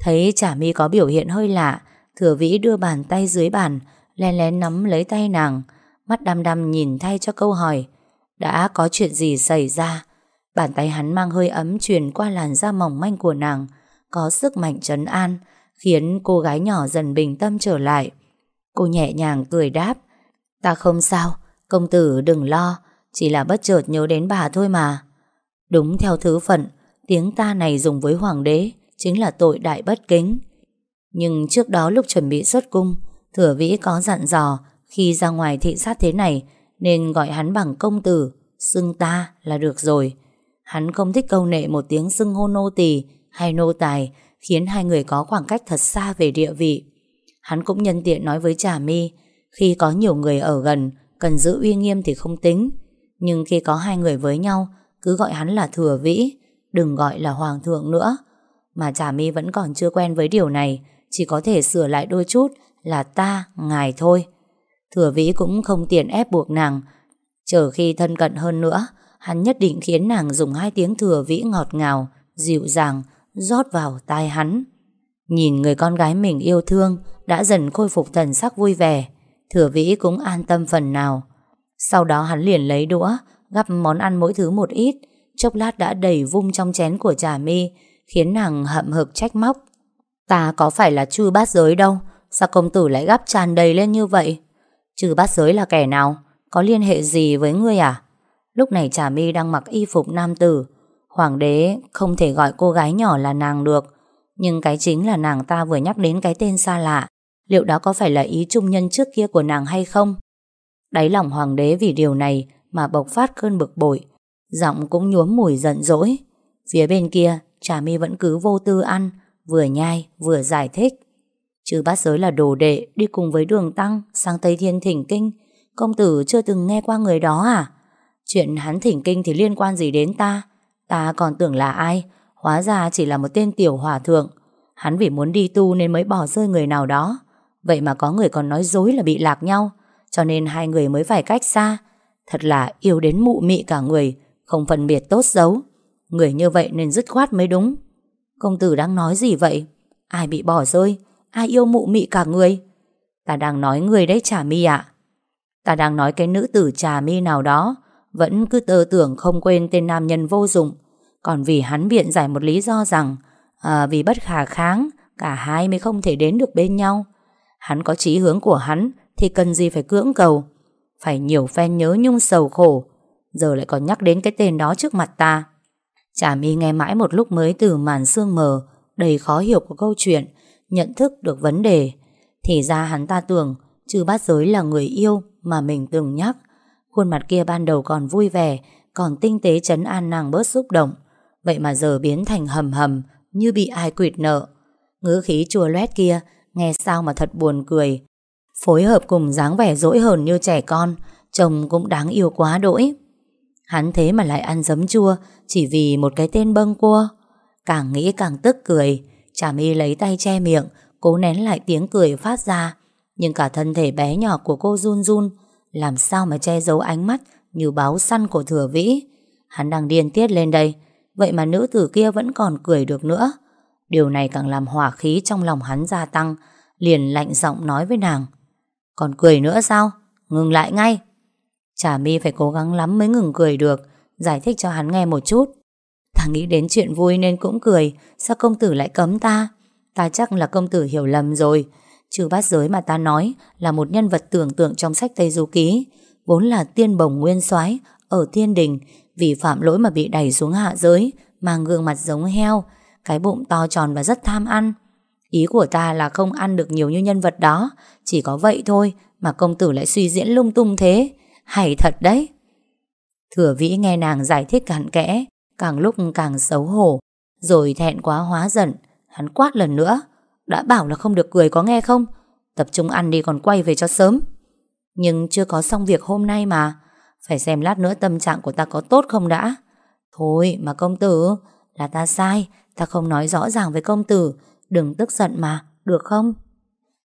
Thấy trả mi có biểu hiện hơi lạ Thừa vĩ đưa bàn tay dưới bàn Lén lén nắm lấy tay nàng Mắt đăm đăm nhìn thay cho câu hỏi Đã có chuyện gì xảy ra? Bàn tay hắn mang hơi ấm truyền qua làn da mỏng manh của nàng Có sức mạnh trấn an Khiến cô gái nhỏ dần bình tâm trở lại. Cô nhẹ nhàng cười đáp, Ta không sao, Công tử đừng lo, Chỉ là bất chợt nhớ đến bà thôi mà. Đúng theo thứ phận, Tiếng ta này dùng với hoàng đế Chính là tội đại bất kính. Nhưng trước đó lúc chuẩn bị xuất cung, Thừa vĩ có dặn dò Khi ra ngoài thị sát thế này Nên gọi hắn bằng công tử, Xưng ta là được rồi. Hắn không thích câu nệ một tiếng xưng hô nô tỳ hay nô tài khiến hai người có khoảng cách thật xa về địa vị. Hắn cũng nhân tiện nói với Trà My khi có nhiều người ở gần cần giữ uy nghiêm thì không tính nhưng khi có hai người với nhau cứ gọi hắn là thừa vĩ đừng gọi là hoàng thượng nữa. Mà Trà My vẫn còn chưa quen với điều này chỉ có thể sửa lại đôi chút là ta, ngài thôi. Thừa vĩ cũng không tiện ép buộc nàng chờ khi thân cận hơn nữa hắn nhất định khiến nàng dùng hai tiếng thừa vĩ ngọt ngào, dịu dàng, rót vào tai hắn. Nhìn người con gái mình yêu thương đã dần khôi phục thần sắc vui vẻ, thừa vĩ cũng an tâm phần nào. Sau đó hắn liền lấy đũa, gắp món ăn mỗi thứ một ít, chốc lát đã đầy vung trong chén của trà mi, khiến nàng hậm hực trách móc. Ta có phải là chư bát giới đâu, sao công tử lại gắp tràn đầy lên như vậy? Chư bát giới là kẻ nào? Có liên hệ gì với ngươi à? Lúc này Trà My đang mặc y phục nam tử Hoàng đế không thể gọi cô gái nhỏ là nàng được, Nhưng cái chính là nàng ta vừa nhắc đến cái tên xa lạ. Liệu đó có phải là ý trung nhân trước kia của nàng hay không? Đáy lòng hoàng đế vì điều này Mà bộc phát cơn bực bội, Giọng cũng nhuốm mùi giận dỗi. Phía bên kia, Trà My vẫn cứ vô tư ăn, Vừa nhai, vừa giải thích. Chứ bát giới là đồ đệ, Đi cùng với đường tăng sang Tây Thiên Thỉnh Kinh. Công tử chưa từng nghe qua người đó à? Chuyện hắn thỉnh kinh thì liên quan gì đến ta? Ta còn tưởng là ai? Hóa ra chỉ là một tên tiểu hòa thượng. Hắn vì muốn đi tu nên mới bỏ rơi người nào đó. Vậy mà có người còn nói dối là bị lạc nhau. Cho nên hai người mới phải cách xa. Thật là yêu đến mụ mị cả người, Không phân biệt tốt xấu. Người như vậy nên dứt khoát mới đúng. Công tử đang nói gì vậy? Ai bị bỏ rơi? Ai yêu mụ mị cả người? Ta đang nói người đấy, Trà mi ạ. Ta đang nói cái nữ tử Trà mi nào đó, vẫn cứ tơ tưởng không quên tên nam nhân vô dụng. Còn vì hắn biện giải một lý do rằng à, vì bất khả kháng, cả hai mới không thể đến được bên nhau. Hắn có chí hướng của hắn thì cần gì phải cưỡng cầu. Phải nhiều phen nhớ nhung sầu khổ. Giờ lại còn nhắc đến cái tên đó trước mặt ta. Chả mi nghe mãi một lúc mới từ màn sương mờ, đầy khó hiểu của câu chuyện, nhận thức được vấn đề. Thì ra hắn ta tưởng trừ bát giới là người yêu mà mình từng nhắc. Khuôn mặt kia ban đầu còn vui vẻ Còn tinh tế chấn an nàng bớt xúc động Vậy mà giờ biến thành hầm hầm, Như bị ai quỵt nợ. Ngữ khí chua loét kia, Nghe sao mà thật buồn cười. Phối hợp cùng dáng vẻ dỗi hờn như trẻ con, Chồng cũng đáng yêu quá đỗi. Hắn thế mà lại ăn giấm chua, Chỉ vì một cái tên bâng cua Càng nghĩ càng tức cười, Chả mi lấy tay che miệng, Cố nén lại tiếng cười phát ra. Nhưng cả thân thể bé nhỏ của cô run run, làm sao mà che giấu ánh mắt Như báo săn của thừa vĩ. Hắn đang điên tiết lên đây Vậy mà nữ tử kia vẫn còn cười được nữa. Điều này càng làm hỏa khí Trong lòng hắn gia tăng Liền lạnh giọng nói với nàng. Còn cười nữa sao? Ngừng lại ngay. Chả mi phải cố gắng lắm mới ngừng cười được. Giải thích cho hắn nghe một chút. Ta nghĩ đến chuyện vui nên cũng cười. Sao công tử lại cấm ta? Ta chắc là công tử hiểu lầm rồi. Trừ bát giới mà ta nói là một nhân vật tưởng tượng trong sách Tây Du Ký, vốn là tiên bồng nguyên soái ở thiên đình, vì phạm lỗi mà bị đẩy xuống hạ giới, mang gương mặt giống heo, cái bụng to tròn và rất tham ăn. Ý của ta là không ăn được nhiều như nhân vật đó, chỉ có vậy thôi mà công tử lại suy diễn lung tung thế. Hay thật đấy. Thừa vĩ nghe nàng giải thích cặn kẽ, càng lúc càng xấu hổ, rồi thẹn quá hóa giận, hắn quát lần nữa. Đã bảo là không được cười có nghe không Tập trung ăn đi còn quay về cho sớm Nhưng chưa có xong việc hôm nay mà phải xem lát nữa tâm trạng của ta có tốt không đã. Thôi mà công tử Là ta sai Ta không nói rõ ràng với công tử. Đừng tức giận mà, được không?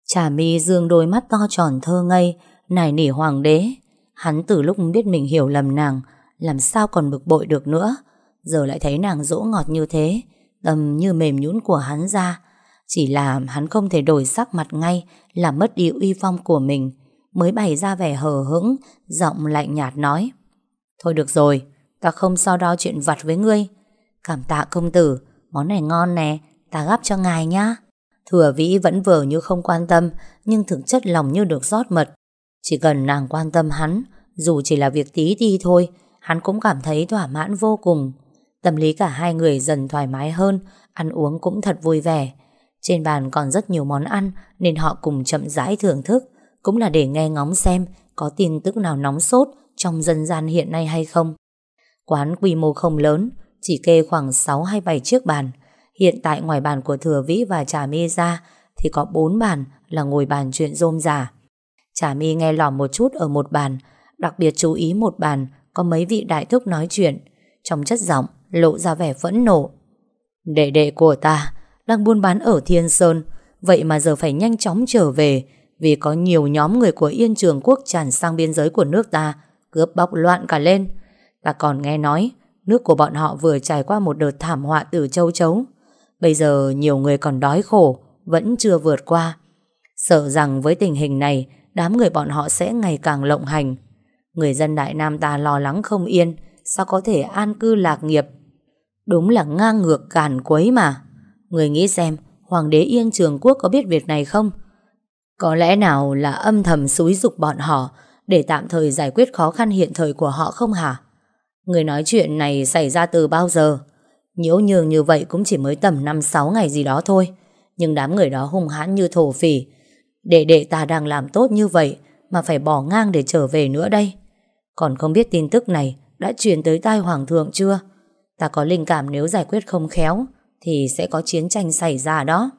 Trà mi dương đôi mắt to tròn thơ ngây Nài nỉ hoàng đế. Hắn từ lúc biết mình hiểu lầm nàng Làm sao còn bực bội được nữa. Giờ lại thấy nàng dỗ ngọt như thế Tâm như mềm nhũn của hắn ra. Chỉ là hắn không thể đổi sắc mặt ngay Làm mất đi uy phong của mình. Mới bày ra vẻ hờ hững, Giọng lạnh nhạt nói. Thôi được rồi, Ta không so đo chuyện vặt với ngươi. Cảm tạ công tử, Món này ngon nè, Ta gắp cho ngài nhá. Thừa vĩ vẫn vờ như không quan tâm, Nhưng thực chất lòng như được rót mật. Chỉ cần nàng quan tâm hắn, Dù chỉ là việc tí ti thôi, Hắn cũng cảm thấy thỏa mãn vô cùng. Tâm lý cả hai người dần thoải mái hơn, Ăn uống cũng thật vui vẻ. Trên bàn còn rất nhiều món ăn, Nên họ cùng chậm rãi thưởng thức. Cũng là để nghe ngóng xem Có tin tức nào nóng sốt Trong dân gian hiện nay hay không. Quán quy mô không lớn, Chỉ kê khoảng 6 hay 7 chiếc bàn. Hiện tại ngoài bàn của Thừa Vĩ và Trà My ra Thì có 4 bàn là ngồi bàn chuyện rôm giả. Trà My nghe lỏm một chút ở một bàn, Đặc biệt chú ý một bàn Có mấy vị đại thúc nói chuyện. Trong chất giọng lộ ra vẻ phẫn nộ. Đệ đệ của ta Đang buôn bán ở Thiên Sơn, Vậy mà giờ phải nhanh chóng trở về vì có nhiều nhóm người của Yên Trường Quốc Tràn sang biên giới của nước ta, Cướp bóc loạn cả lên. Ta còn nghe nói, Nước của bọn họ vừa trải qua một đợt thảm họa từ châu chấu. Bây giờ nhiều người còn đói khổ, Vẫn chưa vượt qua. Sợ rằng với tình hình này, Đám người bọn họ sẽ ngày càng lộng hành. Người dân Đại Nam ta lo lắng không yên, Sao có thể an cư lạc nghiệp? Đúng là ngang ngược càn quấy mà. Người nghĩ xem, Hoàng đế Yên Trường Quốc có biết việc này không? Có lẽ nào là âm thầm xúi dục bọn họ Để tạm thời giải quyết khó khăn hiện thời của họ không hả? Người nói chuyện này xảy ra từ bao giờ? Nhiễu nhường như vậy cũng chỉ mới tầm 5-6 ngày gì đó thôi, Nhưng đám người đó hung hãn như thổ phỉ. Đệ đệ ta đang làm tốt như vậy Mà phải bỏ ngang để trở về nữa đây. Còn không biết tin tức này Đã truyền tới tai hoàng thượng chưa? Ta có linh cảm nếu giải quyết không khéo Thì sẽ có chiến tranh xảy ra đó.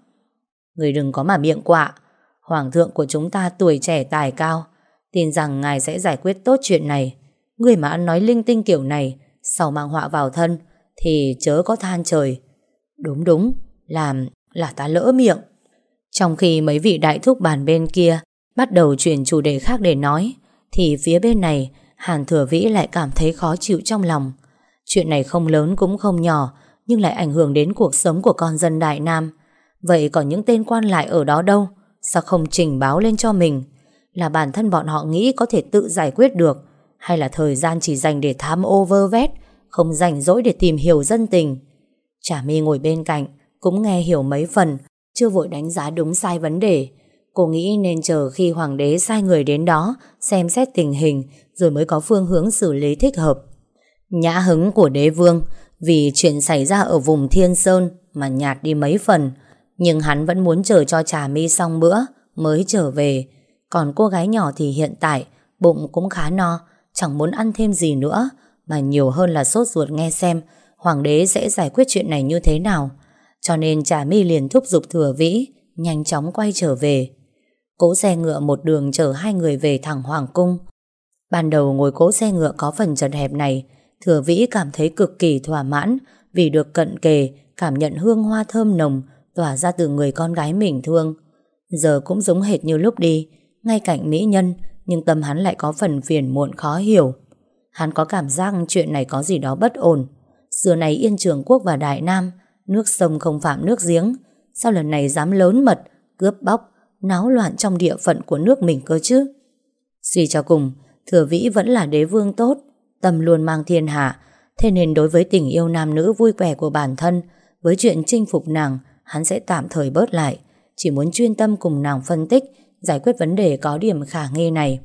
Người đừng có mà miệng quạ. Hoàng thượng của chúng ta tuổi trẻ tài cao, Tin rằng ngài sẽ giải quyết tốt chuyện này. Người mà ăn nói linh tinh kiểu này, Sau mang họa vào thân, Thì chớ có than trời. Đúng đúng Làm là ta lỡ miệng. Trong khi mấy vị đại thúc bàn bên kia Bắt đầu chuyển chủ đề khác để nói, Thì phía bên này, Hàn Thừa Vĩ lại cảm thấy khó chịu trong lòng. Chuyện này không lớn cũng không nhỏ, Nhưng lại ảnh hưởng đến cuộc sống của con dân Đại Nam. Vậy còn những tên quan lại ở đó đâu? Sao không trình báo lên cho mình? Là bản thân bọn họ nghĩ có thể tự giải quyết được, Hay là thời gian chỉ dành để tham ô vơ vét, Không rảnh rỗi để tìm hiểu dân tình? Chả mi ngồi bên cạnh, Cũng nghe hiểu mấy phần, Chưa vội đánh giá đúng sai vấn đề. Cô nghĩ nên chờ khi hoàng đế sai người đến đó, Xem xét tình hình, Rồi mới có phương hướng xử lý thích hợp. Nhã hứng của đế vương, vì chuyện xảy ra ở vùng Thiên Sơn mà nhạt đi mấy phần. Nhưng hắn vẫn muốn chờ cho trà mi xong bữa mới trở về. Còn cô gái nhỏ thì hiện tại bụng cũng khá no, chẳng muốn ăn thêm gì nữa mà nhiều hơn là sốt ruột nghe xem hoàng đế sẽ giải quyết chuyện này như thế nào. Cho nên trà mi liền thúc giục thừa vĩ nhanh chóng quay trở về. Cố xe ngựa một đường chở hai người về thẳng Hoàng Cung. Ban đầu ngồi cố xe ngựa có phần chật hẹp này Thừa Vĩ cảm thấy cực kỳ thỏa mãn vì được cận kề, cảm nhận hương hoa thơm nồng tỏa ra từ người con gái mình thương. Giờ cũng giống hệt như lúc đi, ngay cạnh mỹ nhân, nhưng tâm hắn lại có phần phiền muộn khó hiểu. Hắn có cảm giác chuyện này có gì đó bất ổn. Xưa này Yên Trường Quốc và Đại Nam, nước sông không phạm nước giếng, sao lần này dám lớn mật, cướp bóc, náo loạn trong địa phận của nước mình cơ chứ? Suy cho cùng, Thừa Vĩ vẫn là đế vương tốt, Tâm luôn mang thiên hạ Thế nên đối với tình yêu nam nữ vui vẻ của bản thân Với chuyện chinh phục nàng Hắn sẽ tạm thời bớt lại Chỉ muốn chuyên tâm cùng nàng phân tích Giải quyết vấn đề có điểm khả nghi này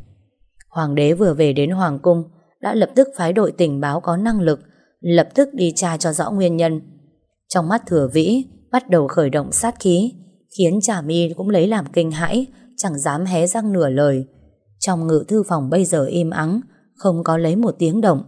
Hoàng đế vừa về đến Hoàng cung Đã lập tức phái đội tình báo có năng lực Lập tức đi tra cho rõ nguyên nhân Trong mắt thừa vĩ Bắt đầu khởi động sát khí Khiến Trà mi cũng lấy làm kinh hãi Chẳng dám hé răng nửa lời Trong ngự thư phòng bây giờ im ắng không có lấy một tiếng động.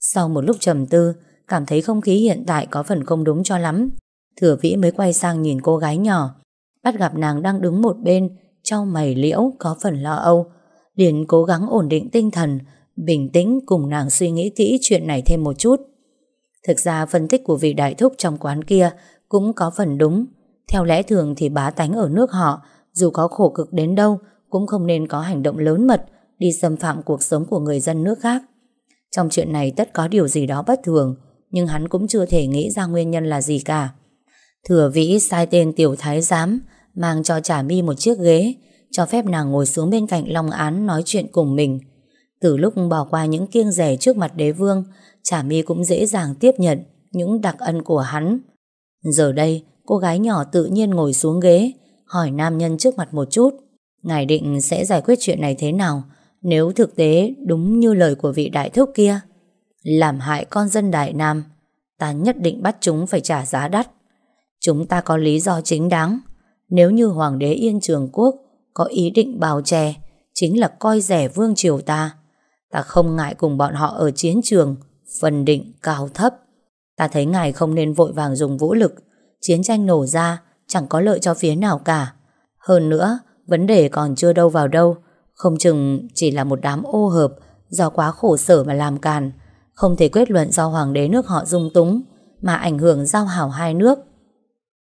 Sau một lúc trầm tư, cảm thấy không khí hiện tại có phần không đúng cho lắm. Thừa vĩ mới quay sang nhìn cô gái nhỏ, bắt gặp nàng đang đứng một bên, trong mày liễu có phần lo âu. Liền cố gắng ổn định tinh thần, bình tĩnh cùng nàng suy nghĩ kỹ chuyện này thêm một chút. Thực ra phân tích của vị đại thúc trong quán kia cũng có phần đúng. Theo lẽ thường thì bá tánh ở nước họ, dù có khổ cực đến đâu, cũng không nên có hành động lớn mật đi xâm phạm cuộc sống của người dân nước khác. Trong chuyện này tất có điều gì đó bất thường, nhưng hắn cũng chưa thể nghĩ ra nguyên nhân là gì cả. Thừa vĩ sai tên tiểu thái giám, mang cho trả mi một chiếc ghế, cho phép nàng ngồi xuống bên cạnh Long Án nói chuyện cùng mình. Từ lúc bỏ qua những kiêng rẻ trước mặt đế vương, trả mi cũng dễ dàng tiếp nhận những đặc ân của hắn. Giờ đây, cô gái nhỏ tự nhiên ngồi xuống ghế, hỏi nam nhân trước mặt một chút. Ngài định sẽ giải quyết chuyện này thế nào nếu thực tế đúng như lời của vị đại thúc kia? Làm hại con dân Đại Nam, ta nhất định bắt chúng phải trả giá đắt. Chúng ta có lý do chính đáng. Nếu như Hoàng đế Yên Trường Quốc có ý định bào chè, chính là coi rẻ vương triều ta. Ta không ngại cùng bọn họ ở chiến trường, phần định cao thấp. Ta thấy ngài không nên vội vàng dùng vũ lực. Chiến tranh nổ ra, chẳng có lợi cho phía nào cả. Hơn nữa, vấn đề còn chưa đâu vào đâu. Không chừng chỉ là một đám ô hợp do quá khổ sở mà làm càn. Không thể kết luận do hoàng đế nước họ dung túng mà ảnh hưởng giao hảo hai nước.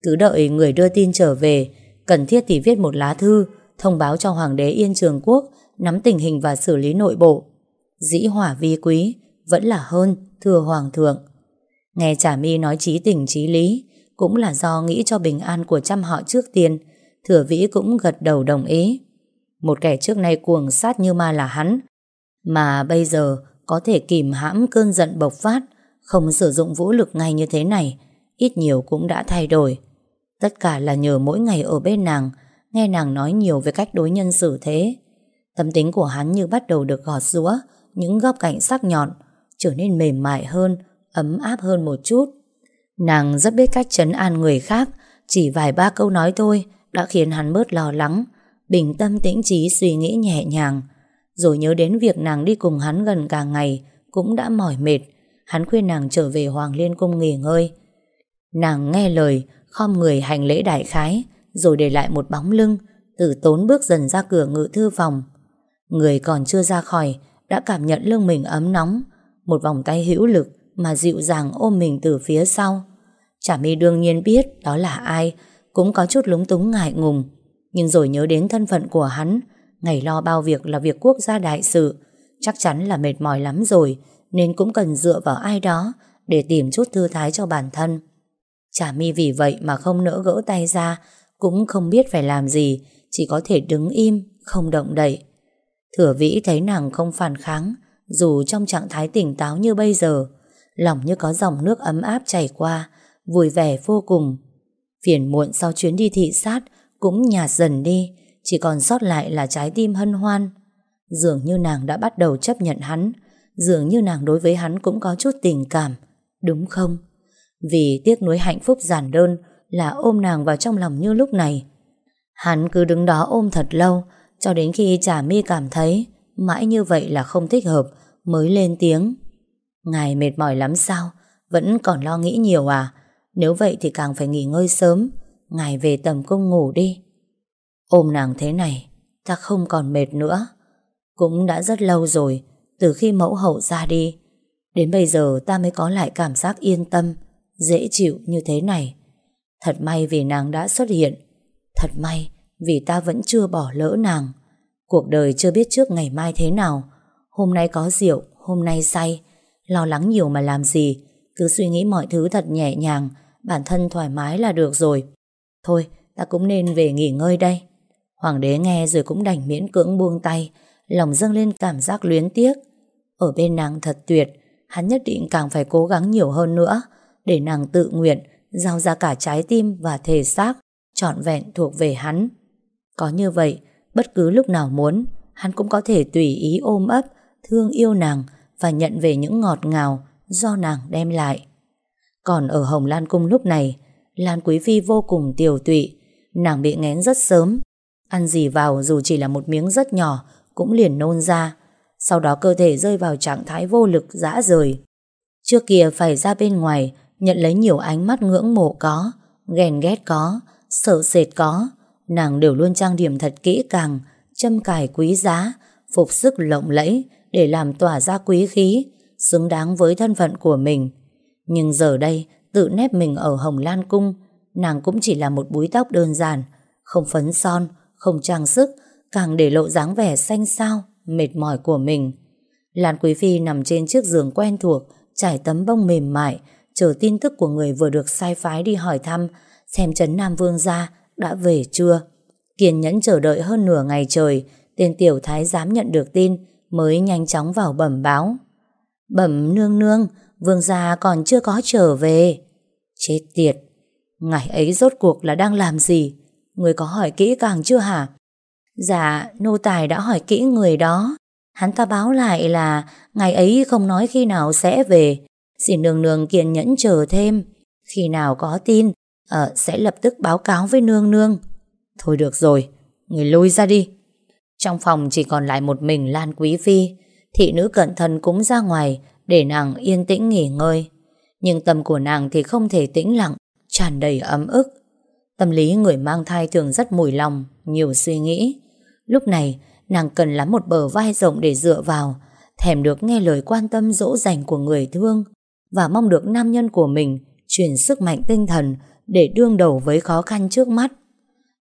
Cứ đợi người đưa tin trở về, cần thiết thì viết một lá thư thông báo cho Hoàng đế Yên Trường Quốc nắm tình hình và xử lý nội bộ. Dĩ hỏa vi quý vẫn là hơn, thưa Hoàng thượng. Nghe Trả Mi nói trí tình trí lý, cũng là do nghĩ cho bình an của trăm họ trước tiên, thừa vĩ cũng gật đầu đồng ý. Một kẻ trước nay cuồng sát như ma là hắn, mà bây giờ có thể kìm hãm cơn giận bộc phát, không sử dụng vũ lực ngay như thế này, ít nhiều cũng đã thay đổi. Tất cả là nhờ mỗi ngày ở bên nàng, nghe nàng nói nhiều về cách đối nhân xử thế. Tâm tính của hắn như bắt đầu được gọt rũa, những góc cạnh sắc nhọn, trở nên mềm mại hơn, ấm áp hơn một chút. Nàng rất biết cách chấn an người khác, chỉ vài ba câu nói thôi đã khiến hắn bớt lo lắng, bình tâm tĩnh trí suy nghĩ nhẹ nhàng. Rồi nhớ đến việc nàng đi cùng hắn gần cả ngày, cũng đã mỏi mệt, hắn khuyên nàng trở về Hoàng Liên Cung nghỉ ngơi. Nàng nghe lời, khom người hành lễ đại khái, rồi để lại một bóng lưng, từ tốn bước dần ra cửa ngự thư phòng. Người còn chưa ra khỏi, đã cảm nhận lưng mình ấm nóng, một vòng tay hữu lực mà dịu dàng ôm mình từ phía sau. Chả mi đương nhiên biết đó là ai, cũng có chút lúng túng ngại ngùng. Nhưng rồi nhớ đến thân phận của hắn, ngày lo bao việc là việc quốc gia đại sự, chắc chắn là mệt mỏi lắm rồi, nên cũng cần dựa vào ai đó để tìm chút thư thái cho bản thân. Chả mi vì vậy mà không nỡ gỡ tay ra, cũng không biết phải làm gì, chỉ có thể đứng im, không động đậy. Thừa vĩ thấy nàng không phản kháng, dù trong trạng thái tỉnh táo như bây giờ, lòng như có dòng nước ấm áp chảy qua, vui vẻ vô cùng. Phiền muộn sau chuyến đi thị sát cũng nhạt dần đi, chỉ còn sót lại là trái tim hân hoan. Dường như nàng đã bắt đầu chấp nhận hắn, dường như nàng đối với hắn cũng có chút tình cảm, đúng không? Vì tiếc nuối hạnh phúc giản đơn là ôm nàng vào trong lòng như lúc này. Hắn cứ đứng đó ôm thật lâu, cho đến khi Trà mi cảm thấy mãi như vậy là không thích hợp, mới lên tiếng. Ngài mệt mỏi lắm sao? Vẫn còn lo nghĩ nhiều à? Nếu vậy thì càng phải nghỉ ngơi sớm. Ngài về tầm cung ngủ đi. Ôm nàng thế này, ta không còn mệt nữa. Cũng đã rất lâu rồi, từ khi mẫu hậu ra đi. Đến bây giờ ta mới có lại cảm giác yên tâm, dễ chịu như thế này. Thật may vì nàng đã xuất hiện. Thật may vì ta vẫn chưa bỏ lỡ nàng. Cuộc đời chưa biết trước ngày mai thế nào. Hôm nay có rượu, hôm nay say. Lo lắng nhiều mà làm gì. Cứ suy nghĩ mọi thứ thật nhẹ nhàng, bản thân thoải mái là được rồi. Thôi, ta cũng nên về nghỉ ngơi đây. Hoàng đế nghe rồi cũng đành miễn cưỡng buông tay, lòng dâng lên cảm giác luyến tiếc. Ở bên nàng thật tuyệt, hắn nhất định càng phải cố gắng nhiều hơn nữa, để nàng tự nguyện giao ra cả trái tim và thể xác trọn vẹn thuộc về hắn. Có như vậy, bất cứ lúc nào muốn, hắn cũng có thể tùy ý ôm ấp, thương yêu nàng và nhận về những ngọt ngào do nàng đem lại. Còn ở Hồng Lan Cung lúc này, Lan Quý Phi vô cùng tiều tụy, nàng bị ngén rất sớm. Ăn gì vào dù chỉ là một miếng rất nhỏ cũng liền nôn ra. Sau đó cơ thể rơi vào trạng thái vô lực dã rời. Trước kia phải ra bên ngoài nhận lấy nhiều ánh mắt ngưỡng mộ có, ghen ghét có, sợ sệt có, nàng đều luôn trang điểm thật kỹ càng, châm cài quý giá, phục sức lộng lẫy để làm tỏa ra quý khí, xứng đáng với thân phận của mình. Nhưng giờ đây, tự nép mình ở Hồng Lan Cung, nàng cũng chỉ là một búi tóc đơn giản, không phấn son, không trang sức, càng để lộ dáng vẻ xanh xao mệt mỏi của mình. Lan Quý Phi nằm trên chiếc giường quen thuộc, trải tấm bông mềm mại, chờ tin tức của người vừa được sai phái đi hỏi thăm xem Trấn Nam Vương gia đã về chưa. Kiên nhẫn chờ đợi hơn nửa ngày trời, tên tiểu thái dám nhận được tin mới nhanh chóng vào bẩm báo. Bẩm nương nương, vương gia còn chưa có trở về. Chết tiệt, ngày ấy rốt cuộc là đang làm gì? Người có hỏi kỹ càng chưa hả? Dạ, nô tài đã hỏi kỹ người đó. Hắn ta báo lại là ngày ấy không nói khi nào sẽ về. Xin nương nương kiên nhẫn chờ thêm. Khi nào có tin, à, sẽ lập tức báo cáo với nương nương. Thôi được rồi, người lui ra đi. Trong phòng chỉ còn lại một mình Lan Quý Phi. Thị nữ cẩn thận cũng ra ngoài để nàng yên tĩnh nghỉ ngơi. Nhưng tâm của nàng thì không thể tĩnh lặng, tràn đầy ấm ức. Tâm lý người mang thai thường rất mùi lòng, nhiều suy nghĩ. Lúc này, nàng cần lắm một bờ vai rộng để dựa vào, thèm được nghe lời quan tâm dỗ dành của người thương và mong được nam nhân của mình truyền sức mạnh tinh thần để đương đầu với khó khăn trước mắt.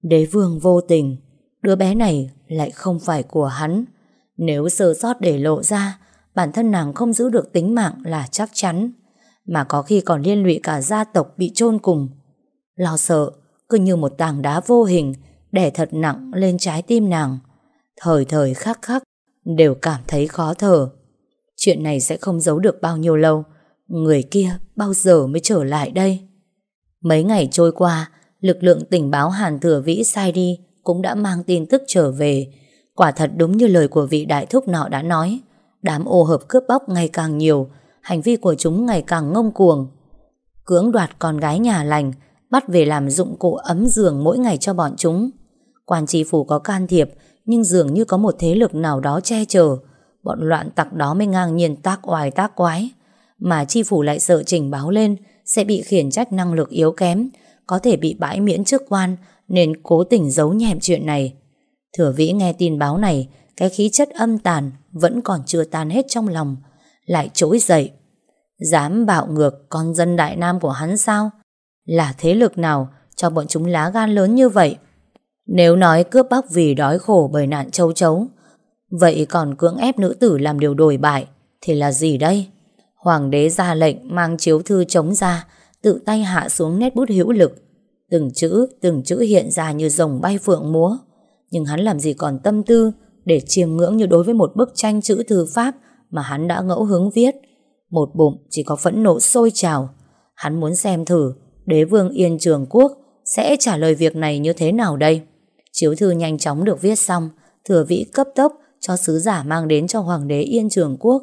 Đế vương vô tình, đứa bé này lại không phải của hắn. Nếu sơ sót để lộ ra, bản thân nàng không giữ được tính mạng là chắc chắn, mà có khi còn liên lụy cả gia tộc bị chôn cùng. Lo sợ, cứ như một tảng đá vô hình đè thật nặng lên trái tim nàng. Thời thời khắc khắc đều cảm thấy khó thở. Chuyện này sẽ không giấu được bao nhiêu lâu. Người kia bao giờ mới trở lại đây? Mấy ngày trôi qua, lực lượng tình báo Hàn Thừa Vĩ sai đi cũng đã mang tin tức trở về. Quả thật đúng như lời của vị đại thúc nọ đã nói. Đám ô hợp cướp bóc ngày càng nhiều, hành vi của chúng ngày càng ngông cuồng. Cưỡng đoạt con gái nhà lành, bắt về làm dụng cụ ấm giường mỗi ngày cho bọn chúng. Quan tri phủ có can thiệp, nhưng dường như có một thế lực nào đó che chở. Bọn loạn tặc đó mới ngang nhiên tác oai tác quái. Mà chi phủ lại sợ trình báo lên, sẽ bị khiển trách năng lực yếu kém, có thể bị bãi miễn chức quan, nên cố tình giấu nhẹm chuyện này. Thừa vĩ nghe tin báo này, cái khí chất âm tàn vẫn còn chưa tan hết trong lòng, lại trỗi dậy. Dám bạo ngược con dân Đại Nam của hắn sao? Là thế lực nào cho bọn chúng lá gan lớn như vậy? Nếu nói cướp bóc vì đói khổ bởi nạn châu chấu, vậy còn cưỡng ép nữ tử làm điều đổi bại, thì là gì đây? Hoàng đế ra lệnh mang chiếu thư chống ra, tự tay hạ xuống nét bút hữu lực. Từng chữ, từng chữ hiện ra như rồng bay phượng múa. Nhưng hắn làm gì còn tâm tư để chiêm ngưỡng như đối với một bức tranh chữ thư pháp mà hắn đã ngẫu hứng viết. Một bụng chỉ có phẫn nộ sôi trào. Hắn muốn xem thử đế vương Yên Trường Quốc sẽ trả lời việc này như thế nào đây. Chiếu thư nhanh chóng được viết xong, thừa vĩ cấp tốc cho sứ giả mang đến cho Hoàng đế Yên Trường Quốc.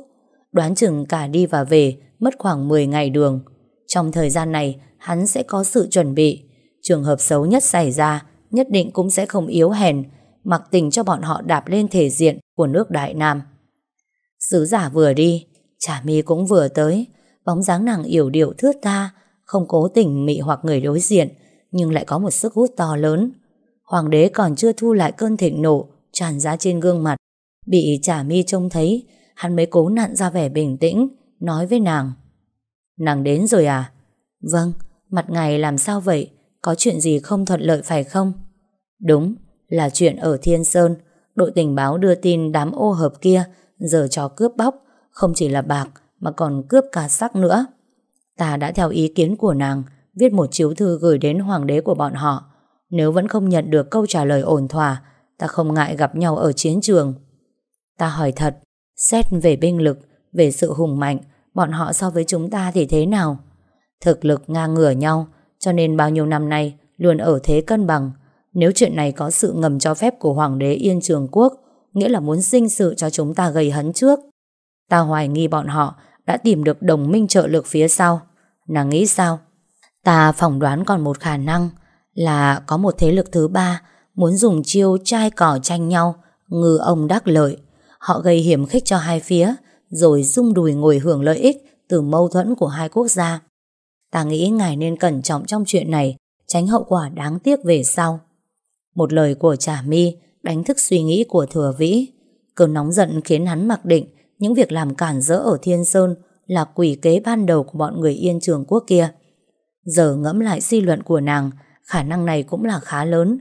Đoán chừng cả đi và về mất khoảng 10 ngày đường. Trong thời gian này, hắn sẽ có sự chuẩn bị. Trường hợp xấu nhất xảy ra, nhất định cũng sẽ không yếu hèn, mặc tình cho bọn họ đạp lên thể diện của nước Đại Nam. Sứ giả vừa đi, Trà mi cũng vừa tới, bóng dáng nàng yểu điệu thướt tha, không cố tình mị hoặc người đối diện, nhưng lại có một sức hút to lớn. Hoàng đế còn chưa thu lại cơn thịnh nộ tràn ra trên gương mặt. Bị Trà mi trông thấy, hắn mới cố nặn ra vẻ bình tĩnh, nói với nàng. Nàng đến rồi à? Vâng, mặt ngài làm sao vậy? Có chuyện gì không thuận lợi phải không? Đúng, là chuyện ở Thiên Sơn. Đội tình báo đưa tin đám ô hợp kia giờ cho cướp bóc, không chỉ là bạc mà còn cướp cả sắc nữa. Ta đã theo ý kiến của nàng viết một chiếu thư gửi đến hoàng đế của bọn họ. Nếu vẫn không nhận được câu trả lời ổn thỏa, ta không ngại gặp nhau ở chiến trường. Ta hỏi thật, xét về binh lực, về sự hùng mạnh, bọn họ so với chúng ta thì thế nào? Thực lực ngang ngửa nhau, cho nên bao nhiêu năm nay luôn ở thế cân bằng. Nếu chuyện này có sự ngầm cho phép của Hoàng đế Yên Trường Quốc, nghĩa là muốn sinh sự cho chúng ta gây hấn trước. Ta hoài nghi bọn họ đã tìm được đồng minh trợ lực phía sau. Nàng nghĩ sao? Ta phỏng đoán còn một khả năng là có một thế lực thứ ba muốn dùng chiêu chai cỏ tranh nhau, ngư ông đắc lợi. Họ gây hiểm khích cho hai phía, rồi dung đùi ngồi hưởng lợi ích từ mâu thuẫn của hai quốc gia. Ta nghĩ ngài nên cẩn trọng trong chuyện này, tránh hậu quả đáng tiếc về sau. Một lời của Trà Mi đánh thức suy nghĩ của Thừa Vĩ. Cơn nóng giận khiến hắn mặc định những việc làm cản rỡ ở Thiên Sơn là quỷ kế ban đầu của bọn người Yên Trường Quốc kia. Giờ ngẫm lại suy luận của nàng, khả năng này cũng là khá lớn.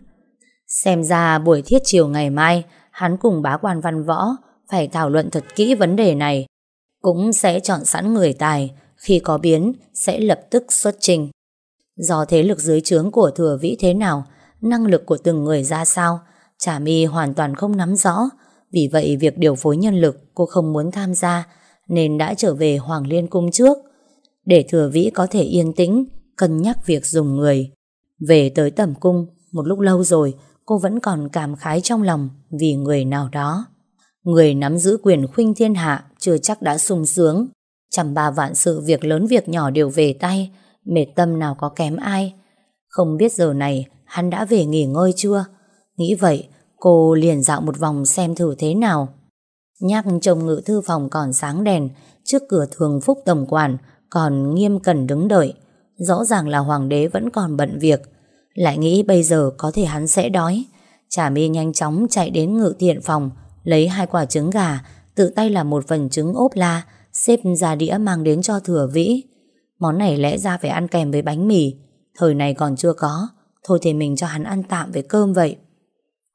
Xem ra buổi thiết chiều ngày mai, hắn cùng bá quan văn võ phải thảo luận thật kỹ vấn đề này. Cũng sẽ chọn sẵn người tài, khi có biến sẽ lập tức xuất trình. Do thế lực dưới trướng của thừa vĩ thế nào, năng lực của từng người ra sao, Trà My hoàn toàn không nắm rõ. Vì vậy việc điều phối nhân lực cô không muốn tham gia, nên đã trở về Hoàng Liên Cung trước. Để thừa vĩ có thể yên tĩnh, cân nhắc việc dùng người. Về tới tầm cung, một lúc lâu rồi, cô vẫn còn cảm khái trong lòng vì người nào đó. Người nắm giữ quyền khuynh thiên hạ chưa chắc đã sung sướng. Trăm ba vạn sự việc lớn việc nhỏ đều về tay, mệt tâm nào có kém ai. Không biết giờ này hắn đã về nghỉ ngơi chưa? Nghĩ vậy, cô liền dạo một vòng xem thử thế nào. Nhắc chồng ngự thư phòng còn sáng đèn, trước cửa thường phúc tổng quản còn nghiêm cần đứng đợi. Rõ ràng là hoàng đế vẫn còn bận việc. Lại nghĩ bây giờ có thể hắn sẽ đói. Trà mi nhanh chóng chạy đến ngự thiện phòng, lấy hai quả trứng gà, tự tay làm một phần trứng ốp la, xếp ra đĩa mang đến cho thừa vĩ. Món này lẽ ra phải ăn kèm với bánh mì, thời này còn chưa có, thôi thì mình cho hắn ăn tạm với cơm vậy.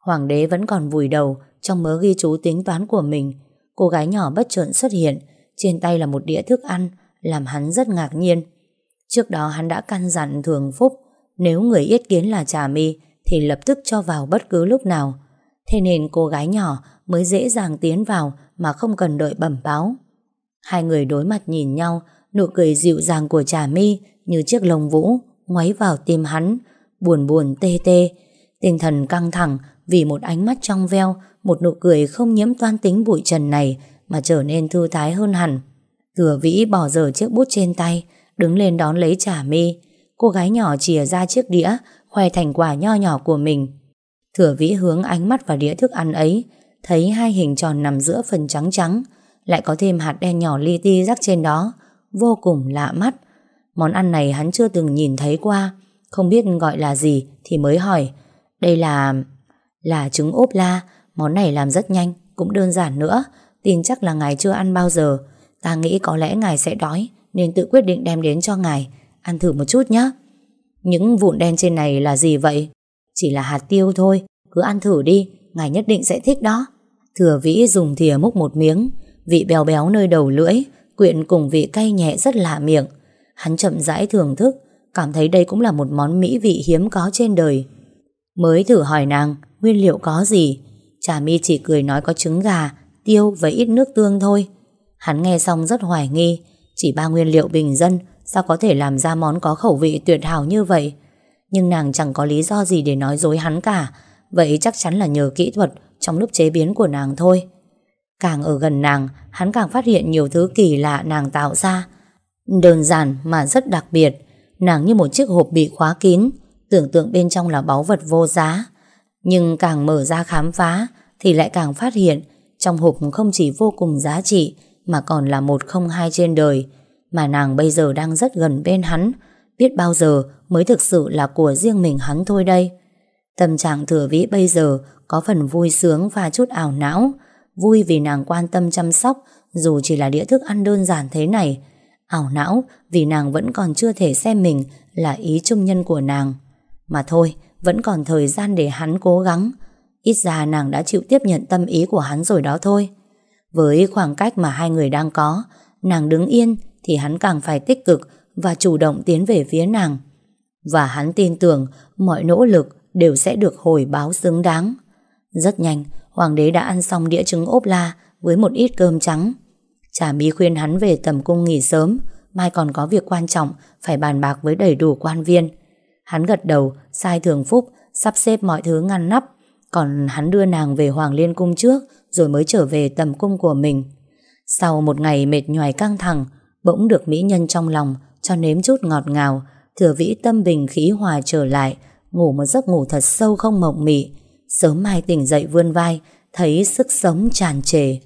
Hoàng đế vẫn còn vùi đầu trong mớ ghi chú tính toán của mình. Cô gái nhỏ bất chợt xuất hiện, trên tay là một đĩa thức ăn, làm hắn rất ngạc nhiên. Trước đó hắn đã căn dặn Thường Phúc, nếu người yết kiến là Trà Mi thì lập tức cho vào bất cứ lúc nào. Thế nên cô gái nhỏ mới dễ dàng tiến vào mà không cần đợi bẩm báo. Hai người đối mặt nhìn nhau, nụ cười dịu dàng của Trà Mi như chiếc lồng vũ ngoáy vào tim hắn, buồn buồn tê tê. Tinh thần căng thẳng vì một ánh mắt trong veo, một nụ cười không nhiễm toan tính bụi trần này mà trở nên thư thái hơn hẳn. Thừa vĩ bỏ dở chiếc bút trên tay, đứng lên đón lấy Trà Mi. Cô gái nhỏ chìa ra chiếc đĩa, khoe thành quả nho nhỏ của mình. Thừa vĩ hướng ánh mắt vào đĩa thức ăn ấy, thấy hai hình tròn nằm giữa phần trắng trắng, lại có thêm hạt đen nhỏ li ti rắc trên đó, vô cùng lạ mắt. Món ăn này hắn chưa từng nhìn thấy qua, không biết gọi là gì thì mới hỏi. Đây là... là trứng ốp la, món này làm rất nhanh, cũng đơn giản nữa, tin chắc là ngài chưa ăn bao giờ. Ta nghĩ có lẽ ngài sẽ đói, nên tự quyết định đem đến cho ngài. Ăn thử một chút nhé. Những vụn đen trên này là gì vậy? Chỉ là hạt tiêu thôi, cứ ăn thử đi, ngài nhất định sẽ thích đó. Thừa vĩ dùng thìa múc một miếng, vị béo béo nơi đầu lưỡi, quyện cùng vị cay nhẹ rất lạ miệng. Hắn chậm rãi thưởng thức, cảm thấy đây cũng là một món mỹ vị hiếm có trên đời. Mới thử hỏi nàng, nguyên liệu có gì? Trà mi chỉ cười nói có trứng gà, tiêu và ít nước tương thôi. Hắn nghe xong rất hoài nghi, chỉ ba nguyên liệu bình dân, sao có thể làm ra món có khẩu vị tuyệt hảo như vậy? Nhưng nàng chẳng có lý do gì để nói dối hắn cả, vậy chắc chắn là nhờ kỹ thuật trong lúc chế biến của nàng thôi. Càng ở gần nàng, hắn càng phát hiện nhiều thứ kỳ lạ nàng tạo ra. Đơn giản mà rất đặc biệt, nàng như một chiếc hộp bị khóa kín, tưởng tượng bên trong là báu vật vô giá. Nhưng càng mở ra khám phá, thì lại càng phát hiện trong hộp không chỉ vô cùng giá trị, mà còn là một không hai trên đời, mà nàng bây giờ đang rất gần bên hắn, biết bao giờ mới thực sự là của riêng mình hắn thôi đây. Tâm trạng thừa vĩ bây giờ có phần vui sướng và chút ảo não, vui vì nàng quan tâm chăm sóc dù chỉ là đĩa thức ăn đơn giản thế này, ảo não vì nàng vẫn còn chưa thể xem mình là ý trung nhân của nàng. Mà thôi, vẫn còn thời gian để hắn cố gắng, ít ra nàng đã chịu tiếp nhận tâm ý của hắn rồi đó thôi. Với khoảng cách mà hai người đang có, nàng đứng yên thì hắn càng phải tích cực và chủ động tiến về phía nàng. Và hắn tin tưởng mọi nỗ lực đều sẽ được hồi báo xứng đáng. Rất nhanh, hoàng đế đã ăn xong đĩa trứng ốp la với một ít cơm trắng. Trà mi khuyên hắn về tầm cung nghỉ sớm, mai còn có việc quan trọng phải bàn bạc với đầy đủ quan viên. Hắn gật đầu, sai thường phúc, sắp xếp mọi thứ ngăn nắp, còn hắn đưa nàng về Hoàng Liên Cung trước rồi mới trở về tầm cung của mình. Sau một ngày mệt nhoài căng thẳng, bỗng được mỹ nhân trong lòng cho nếm chút ngọt ngào, thừa vĩ tâm bình khí hòa trở lại, ngủ một giấc ngủ thật sâu không mộng mị. Sớm mai tỉnh dậy vươn vai, thấy sức sống tràn trề.